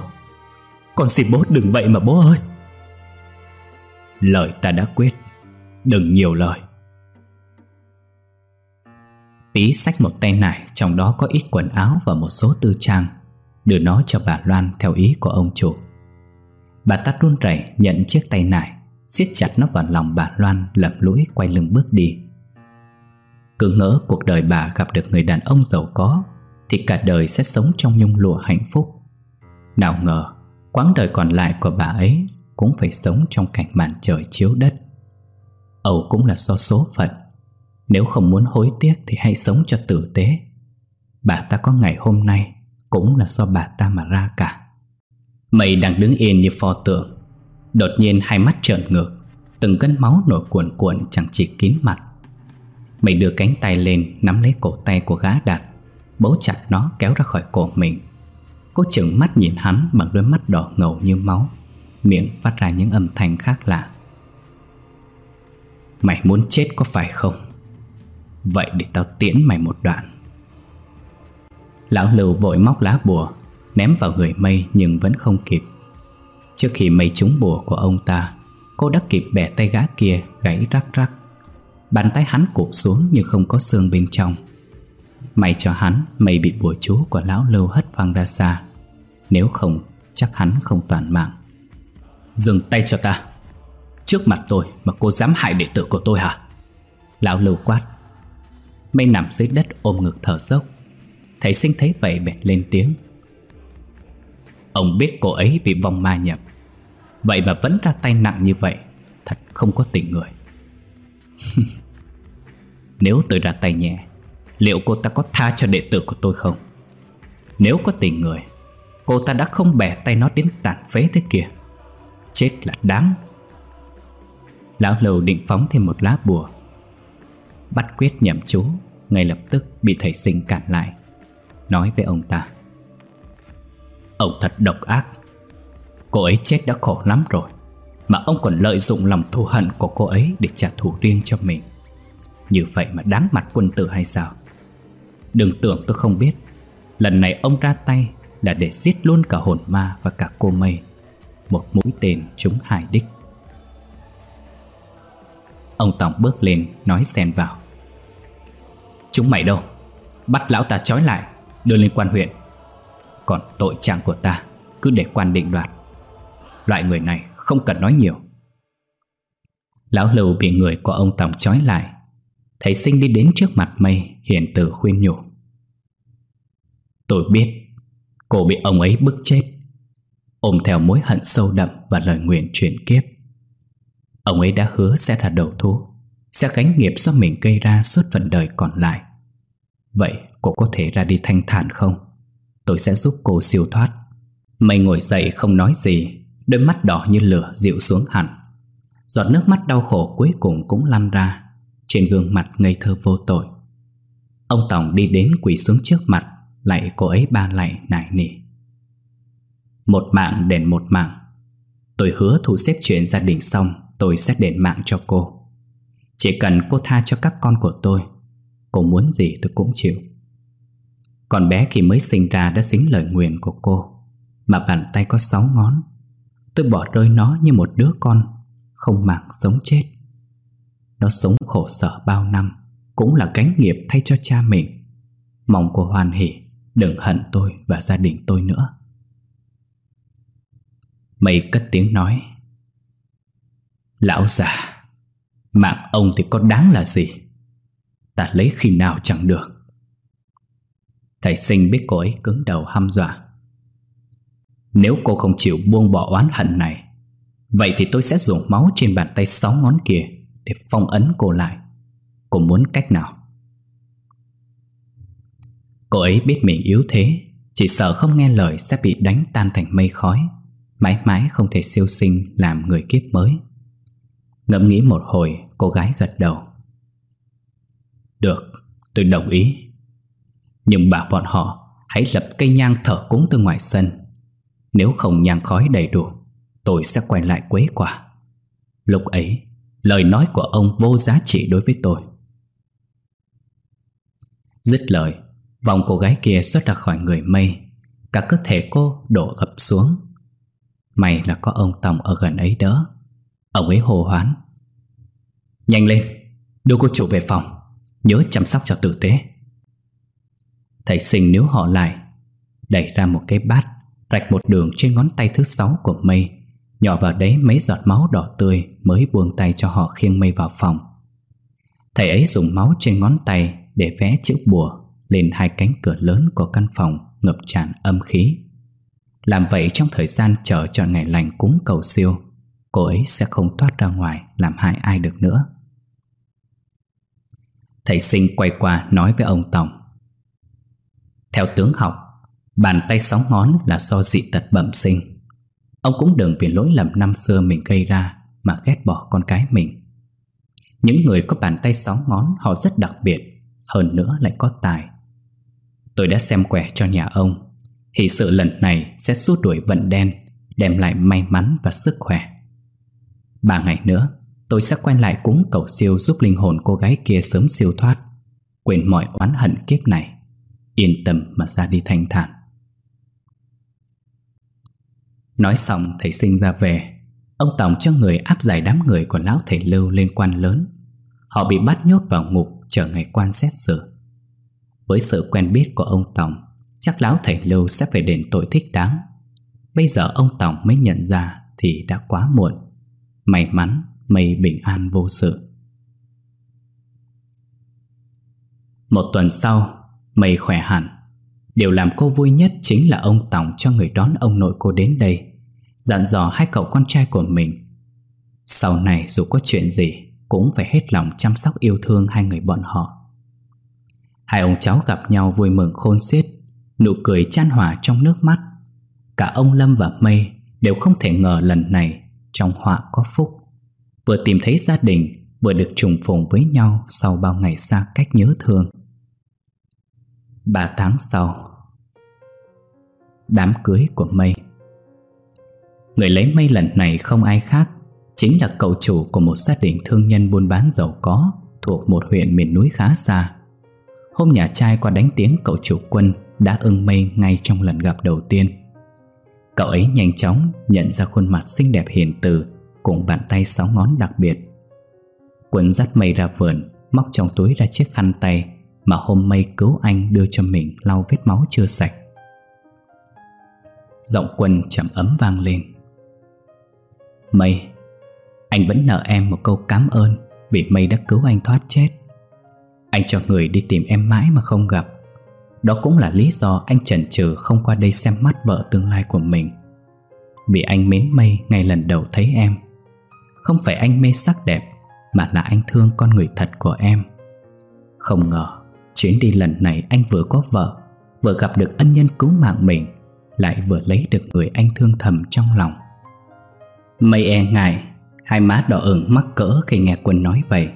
Con xin bố đừng vậy mà bố ơi. Lời ta đã quyết, Đừng nhiều lời. Tí xách một tay nải, Trong đó có ít quần áo và một số tư trang, Đưa nó cho bà Loan theo ý của ông chủ. Bà ta run rẩy nhận chiếc tay nải, siết chặt nó vào lòng bà Loan lầm lũi quay lưng bước đi. Cứ ngỡ cuộc đời bà gặp được người đàn ông giàu có, Thì cả đời sẽ sống trong nhung lụa hạnh phúc. Nào ngờ, quãng đời còn lại của bà ấy Cũng phải sống trong cảnh màn trời chiếu đất. Âu cũng là do số phận. Nếu không muốn hối tiếc thì hãy sống cho tử tế. Bà ta có ngày hôm nay Cũng là do bà ta mà ra cả. Mày đang đứng yên như pho tượng. Đột nhiên hai mắt trợn ngược. Từng cơn máu nổi cuồn cuộn chẳng chỉ kín mặt. Mày đưa cánh tay lên, Nắm lấy cổ tay của gã đạt Bấu chặt nó kéo ra khỏi cổ mình. Cô chừng mắt nhìn hắn Bằng đôi mắt đỏ ngầu như máu. Miệng phát ra những âm thanh khác lạ. Mày muốn chết có phải không? Vậy để tao tiễn mày một đoạn. Lão Lưu vội móc lá bùa, Ném vào người mây nhưng vẫn không kịp. Trước khi mây trúng bùa của ông ta, Cô đã kịp bẻ tay gã kia gãy rắc rắc. Bàn tay hắn cụp xuống nhưng không có xương bên trong. May cho hắn mày bị bùa chú của lão lưu hất văng ra xa Nếu không, chắc hắn không toàn mạng. Dừng tay cho ta. Trước mặt tôi mà cô dám hại đệ tử của tôi hả? Lão lưu quát. Mây nằm dưới đất ôm ngực thở dốc. Thầy sinh thấy vậy bèn lên tiếng. Ông biết cô ấy bị vong ma nhập. Vậy mà vẫn ra tay nặng như vậy, Thật không có tình người. Nếu tôi ra tay nhẹ, Liệu cô ta có tha cho đệ tử của tôi không? Nếu có tình người, Cô ta đã không bẻ tay nó đến tàn phế thế kia. Chết là đáng. Lão lầu định phóng thêm một lá bùa. Bắt quyết nhậm chú, Ngay lập tức bị thầy sinh cản lại. Nói với ông ta, Ông thật độc ác. Cô ấy chết đã khổ lắm rồi, Mà ông còn lợi dụng lòng thù hận của cô ấy Để trả thù riêng cho mình. Như vậy mà đáng mặt quân tử hay sao? Đừng tưởng tôi không biết. Lần này ông ra tay Là để giết luôn cả hồn ma và cả cô mây. Một mũi tên trúng hai đích. Ông Tổng bước lên, nói xen vào. Chúng mày đâu? Bắt lão ta trói lại, Đưa lên quan huyện. Còn tội trạng của ta, Cứ để quan định đoạt. Loại người này không cần nói nhiều. Lão Lưu bị người của ông Tổng trói lại Thầy sinh đi đến trước mặt mây, Hiền từ khuyên nhủ. Tôi biết, Cô bị ông ấy bức chết. Ôm theo mối hận sâu đậm Và lời nguyện chuyển kiếp. Ông ấy đã hứa sẽ là đầu thú, Sẽ gánh nghiệp do mình gây ra Suốt phần đời còn lại. Vậy cô có thể ra đi thanh thản không? Tôi sẽ giúp cô siêu thoát. Mây ngồi dậy không nói gì, Đôi mắt đỏ như lửa dịu xuống hẳn. Giọt nước mắt đau khổ cuối cùng cũng lăn ra. Trên gương mặt ngây thơ vô tội. Ông Tổng đi đến quỳ xuống trước mặt, Lại cô ấy ba lạy nải nỉ. Một mạng đền một mạng. Tôi hứa thu xếp chuyện gia đình xong, Tôi sẽ đền mạng cho cô. Chỉ cần cô tha cho các con của tôi, Cô muốn gì tôi cũng chịu. Con bé khi mới sinh ra đã dính lời nguyền của cô, Mà bàn tay có sáu ngón. Tôi bỏ rơi nó như một đứa con, Không mạng sống chết. Nó sống khổ sở bao năm, Cũng là cánh nghiệp thay cho cha mình. Mong cô hoan hỷ, Đừng hận tôi và gia đình tôi nữa. Mây cất tiếng nói, Lão già, Mạng ông thì có đáng là gì? Ta lấy khi nào chẳng được. Thầy sinh biết cô ấy cứng đầu hăm dọa, Nếu cô không chịu buông bỏ oán hận này, Vậy thì tôi sẽ dùng máu trên bàn tay sáu ngón kia để phong ấn cô lại. Cô muốn cách nào? Cô ấy biết mình yếu thế Chỉ sợ không nghe lời sẽ bị đánh tan thành mây khói Mãi mãi không thể siêu sinh làm người kiếp mới. Ngẫm nghĩ một hồi cô gái gật đầu. Được, tôi đồng ý. Nhưng bảo bọn họ hãy lập cây nhang thở cúng từ ngoài sân. Nếu không nhang khói đầy đủ Tôi sẽ quay lại quấy quả Lúc ấy Lời nói của ông vô giá trị đối với tôi. Dứt lời, Vòng cô gái kia xuất ra khỏi người mây Cả cơ thể cô đổ ập xuống. May là có ông Tòng ở gần ấy đó. Ông ấy hồ hoán. Nhanh lên, Đưa cô chủ về phòng, Nhớ chăm sóc cho tử tế. Thầy sinh nếu họ lại, Đẩy ra một cái bát, Rạch một đường trên ngón tay thứ sáu của mây Nhỏ vào đấy mấy giọt máu đỏ tươi Mới buông tay cho họ khiêng mây vào phòng. Thầy ấy dùng máu trên ngón tay Để vẽ chữ bùa Lên hai cánh cửa lớn của căn phòng Ngập tràn âm khí. Làm vậy trong thời gian chờ chọn ngày lành cúng cầu siêu, Cô ấy sẽ không thoát ra ngoài Làm hại ai được nữa. Thầy sinh quay qua nói với ông Tổng Theo tướng học, Bàn tay sáu ngón là do dị tật bẩm sinh. Ông cũng đừng vì lỗi lầm năm xưa mình gây ra Mà ghét bỏ con cái mình. Những người có bàn tay sáu ngón, Họ rất đặc biệt, Hơn nữa lại có tài. Tôi đã xem quẻ cho nhà ông. Hỷ sự lần này sẽ xua đuổi vận đen, Đem lại may mắn và sức khỏe. Ba ngày nữa, Tôi sẽ quay lại cúng cầu siêu giúp linh hồn cô gái kia sớm siêu thoát. Quên mọi oán hận kiếp này, Yên tâm mà ra đi thanh thản. Nói xong, thầy sinh ra về. Ông Tổng cho người áp giải đám người của lão thầy lưu lên quan lớn. Họ bị bắt nhốt vào ngục, chờ ngày quan xét xử. Với sự quen biết của ông Tổng Chắc lão thầy lưu sẽ phải đền tội thích đáng. Bây giờ ông Tổng mới nhận ra thì đã quá muộn. May mắn mây bình an vô sự. Một tuần sau, Mây khỏe hẳn. Điều làm cô vui nhất chính là ông tổng cho người đón ông nội cô đến đây. Dặn dò hai cậu con trai của mình. Sau này dù có chuyện gì, Cũng phải hết lòng chăm sóc yêu thương hai người bọn họ. Hai ông cháu gặp nhau vui mừng khôn xiết, Nụ cười chan hòa trong nước mắt. Cả ông Lâm và Mây Đều không thể ngờ lần này Trong họa có phúc. Vừa tìm thấy gia đình, Vừa được trùng phùng với nhau Sau bao ngày xa cách nhớ thương. Ba tháng sau, Đám cưới của Mây Người lấy Mây lần này không ai khác Chính là cậu chủ của một gia đình thương nhân buôn bán giàu có Thuộc một huyện miền núi khá xa. Hôm nhà trai qua đánh tiếng cậu chủ quân Đã ưng Mây ngay trong lần gặp đầu tiên. Cậu ấy nhanh chóng nhận ra khuôn mặt xinh đẹp hiền từ Cùng bàn tay sáu ngón đặc biệt. Quân dắt mây ra vườn, Móc trong túi ra chiếc khăn tay Mà hôm mây cứu anh đưa cho mình Lau vết máu chưa sạch. Giọng quân chậm ấm vang lên. Mây, Anh vẫn nợ em một câu cảm ơn Vì mây đã cứu anh thoát chết. Anh cho người đi tìm em mãi mà không gặp. Đó cũng là lý do anh chần chừ không qua đây xem mắt vợ tương lai của mình. Vì anh mến mây ngay lần đầu thấy em. Không phải anh mê sắc đẹp, Mà là anh thương con người thật của em. Không ngờ, Chuyến đi lần này anh vừa có vợ, Vừa gặp được ân nhân cứu mạng mình, Lại vừa lấy được người anh thương thầm trong lòng. Mây e ngại, Hai má đỏ ửng mắc cỡ khi nghe Quân nói vậy.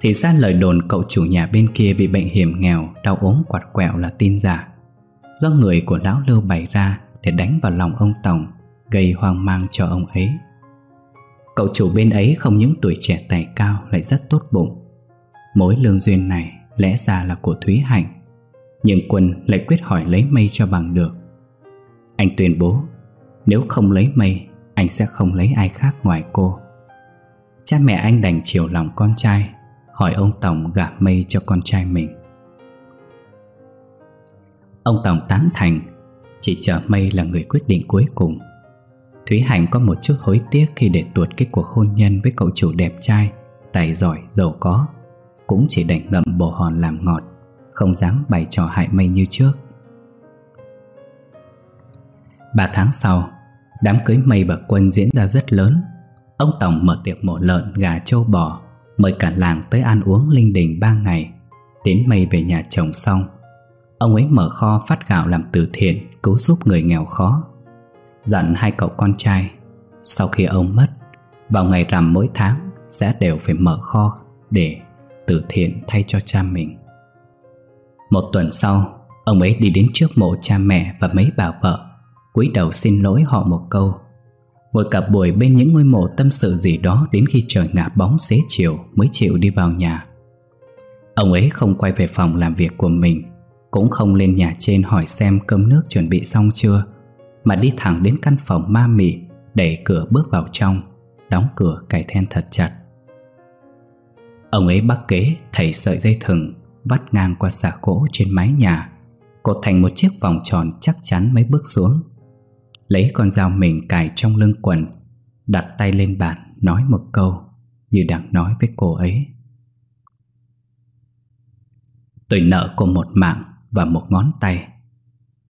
Thì ra lời đồn cậu chủ nhà bên kia bị bệnh hiểm nghèo, Đau ốm quạt quẹo là tin giả. Do người của lão lưu bày ra Để đánh vào lòng ông Tổng Gây hoang mang cho ông ấy. Cậu chủ bên ấy không những tuổi trẻ tài cao Lại rất tốt bụng. Mối lương duyên này lẽ ra là của Thúy Hạnh, Nhưng Quân lại quyết hỏi lấy mây cho bằng được. Anh tuyên bố, Nếu không lấy mây anh sẽ không lấy ai khác ngoài cô. Cha mẹ anh đành chiều lòng con trai Hỏi ông Tổng gả mây cho con trai mình. Ông Tổng tán thành Chỉ chờ mây là người quyết định cuối cùng. Thúy Hạnh có một chút hối tiếc khi để tuột cái cuộc hôn nhân với cậu chủ đẹp trai Tài giỏi, giàu có. Cũng chỉ đành ngậm bồ hòn làm ngọt Không dám bày trò hại mây như trước. Ba tháng sau Đám cưới mây và quân diễn ra rất lớn. Ông Tổng mở tiệc mổ lợn, gà trâu bò Mời cả làng tới ăn uống linh đình ba ngày. Tiến mây về nhà chồng xong Ông ấy mở kho phát gạo làm từ thiện Cứu giúp người nghèo khó. Dặn hai cậu con trai Sau khi ông mất Vào ngày rằm mỗi tháng Sẽ đều phải mở kho Để từ thiện thay cho cha mình. Một tuần sau Ông ấy đi đến trước mộ cha mẹ Và mấy bà vợ cúi đầu xin lỗi họ một câu. Ngồi cả buổi bên những ngôi mộ tâm sự gì đó Đến khi trời ngả bóng xế chiều Mới chịu đi vào nhà. Ông ấy không quay về phòng làm việc của mình, Cũng không lên nhà trên hỏi xem cơm nước chuẩn bị xong chưa, Mà đi thẳng đến căn phòng ma mị Đẩy cửa bước vào trong, Đóng cửa cài then thật chặt. Ông ấy bắt kế thảy sợi dây thừng, Vắt ngang qua xà gỗ trên mái nhà. Cột thành một chiếc vòng tròn chắc chắn mới bước xuống. Lấy con dao mình cài trong lưng quần, Đặt tay lên bàn, nói một câu Như đang nói với cô ấy. Tôi nợ cô một mạng và một ngón tay.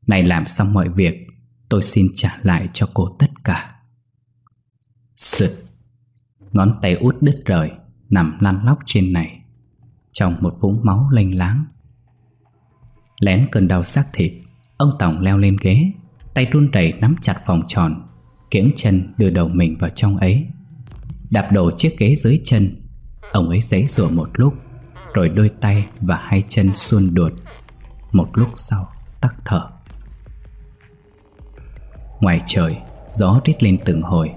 Này làm xong mọi việc, Tôi xin trả lại cho cô tất cả. Sực Ngón tay út đứt rời, Nằm lăn lóc trên này, Trong một vũng máu lênh láng. Lén cơn đau xác thịt, Ông Tổng leo lên ghế. Tay run rẩy nắm chặt vòng tròn, kiễng chân đưa đầu mình vào trong ấy. Đạp đổ chiếc ghế dưới chân, Ông ấy giấy rủa một lúc, Rồi đôi tay và hai chân xuôn đuột. Một lúc sau, tắc thở. Ngoài trời, Gió rít lên từng hồi,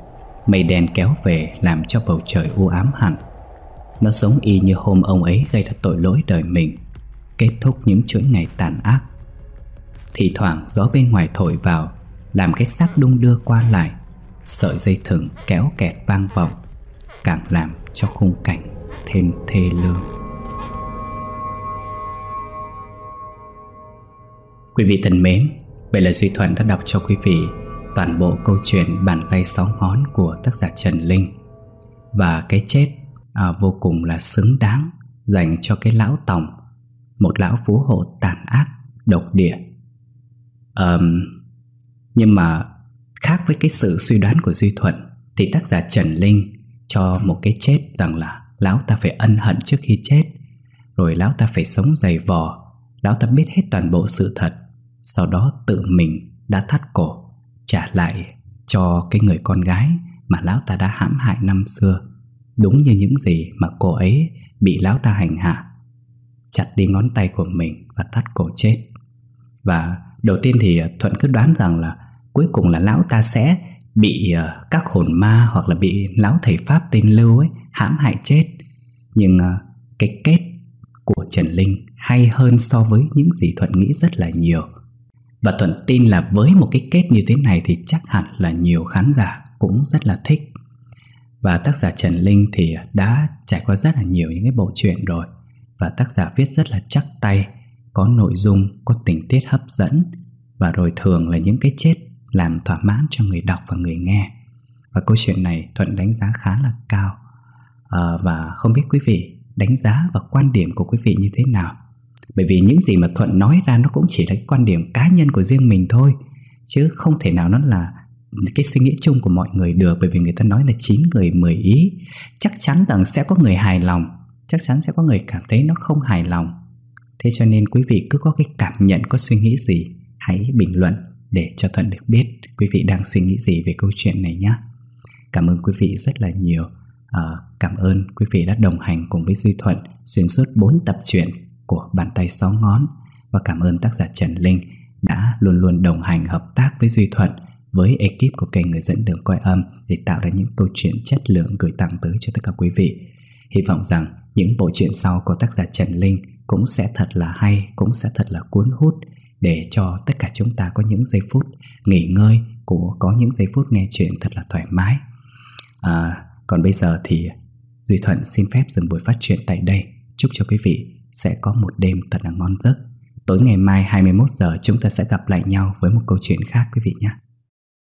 Mây đen kéo về làm cho bầu trời u ám hẳn. Nó giống y như hôm ông ấy gây ra tội lỗi đời mình, Kết thúc những chuỗi ngày tàn ác thì thoảng gió bên ngoài thổi vào Làm cái xác đung đưa qua lại Sợi dây thừng kéo kẹt vang vọng Càng làm cho khung cảnh thêm thê lương. Quý vị thân mến Vậy là Duy Thuận đã đọc cho quý vị Toàn bộ câu chuyện Bàn tay sáu ngón của tác giả Trần Linh. Và cái chết à, vô cùng là xứng đáng Dành cho cái lão tòng Một lão phú hộ tàn ác, độc địa um, Nhưng mà khác với cái sự suy đoán của Duy Thuận Thì tác giả Trần Linh cho một cái chết rằng là Lão ta phải ân hận trước khi chết Rồi lão ta phải sống dày vò Lão ta biết hết toàn bộ sự thật Sau đó tự mình đã thắt cổ Trả lại cho cái người con gái Mà lão ta đã hãm hại năm xưa Đúng như những gì mà cô ấy bị lão ta hành hạ Chặt đi ngón tay của mình và thắt cổ chết. Và Đầu tiên thì à, Thuận cứ đoán rằng là Cuối cùng là lão ta sẽ bị à, các hồn ma Hoặc là bị lão thầy Pháp tên Lưu ấy hãm hại chết. Nhưng à, cái kết của Trần Linh hay hơn so với những gì Thuận nghĩ rất là nhiều. Và Thuận tin là với một cái kết như thế này thì chắc hẳn là nhiều khán giả cũng rất là thích. Và tác giả Trần Linh thì đã trải qua rất là nhiều những cái bộ truyện rồi. Và tác giả viết rất là chắc tay có nội dung, có tình tiết hấp dẫn và rồi thường là những cái chết làm thỏa mãn cho người đọc và người nghe. Và câu chuyện này Thuận đánh giá khá là cao à, và không biết quý vị đánh giá và quan điểm của quý vị như thế nào. Bởi vì những gì mà Thuận nói ra nó cũng chỉ là quan điểm cá nhân của riêng mình thôi Chứ không thể nào nó là cái suy nghĩ chung của mọi người được Bởi vì người ta nói là 9 người 10 ý Chắc chắn rằng sẽ có người hài lòng Chắc chắn sẽ có người cảm thấy nó không hài lòng Thế cho nên quý vị cứ có cái cảm nhận, có suy nghĩ gì Hãy bình luận để cho Thuận được biết quý vị đang suy nghĩ gì về câu chuyện này nhé Cảm ơn quý vị rất là nhiều. À, Cảm ơn quý vị đã đồng hành cùng với Duy Thuận Xuyên suốt 4 tập truyện của Bàn tay sáu ngón. Và cảm ơn tác giả Trần Linh đã luôn luôn đồng hành hợp tác với Duy Thuận với ekip của kênh Người dẫn đường coi âm để tạo ra những câu chuyện chất lượng gửi tặng tới cho tất cả quý vị. Hy vọng rằng những bộ truyện sau của tác giả Trần Linh cũng sẽ thật là hay, cũng sẽ thật là cuốn hút để cho tất cả chúng ta có những giây phút nghỉ ngơi, của có những giây phút nghe chuyện thật là thoải mái. À, còn bây giờ thì Duy Thuận xin phép dừng buổi phát truyện tại đây. Chúc cho quý vị sẽ có một đêm thật là ngon giấc. Tối ngày mai 21 giờ chúng ta sẽ gặp lại nhau với một câu chuyện khác quý vị nhé.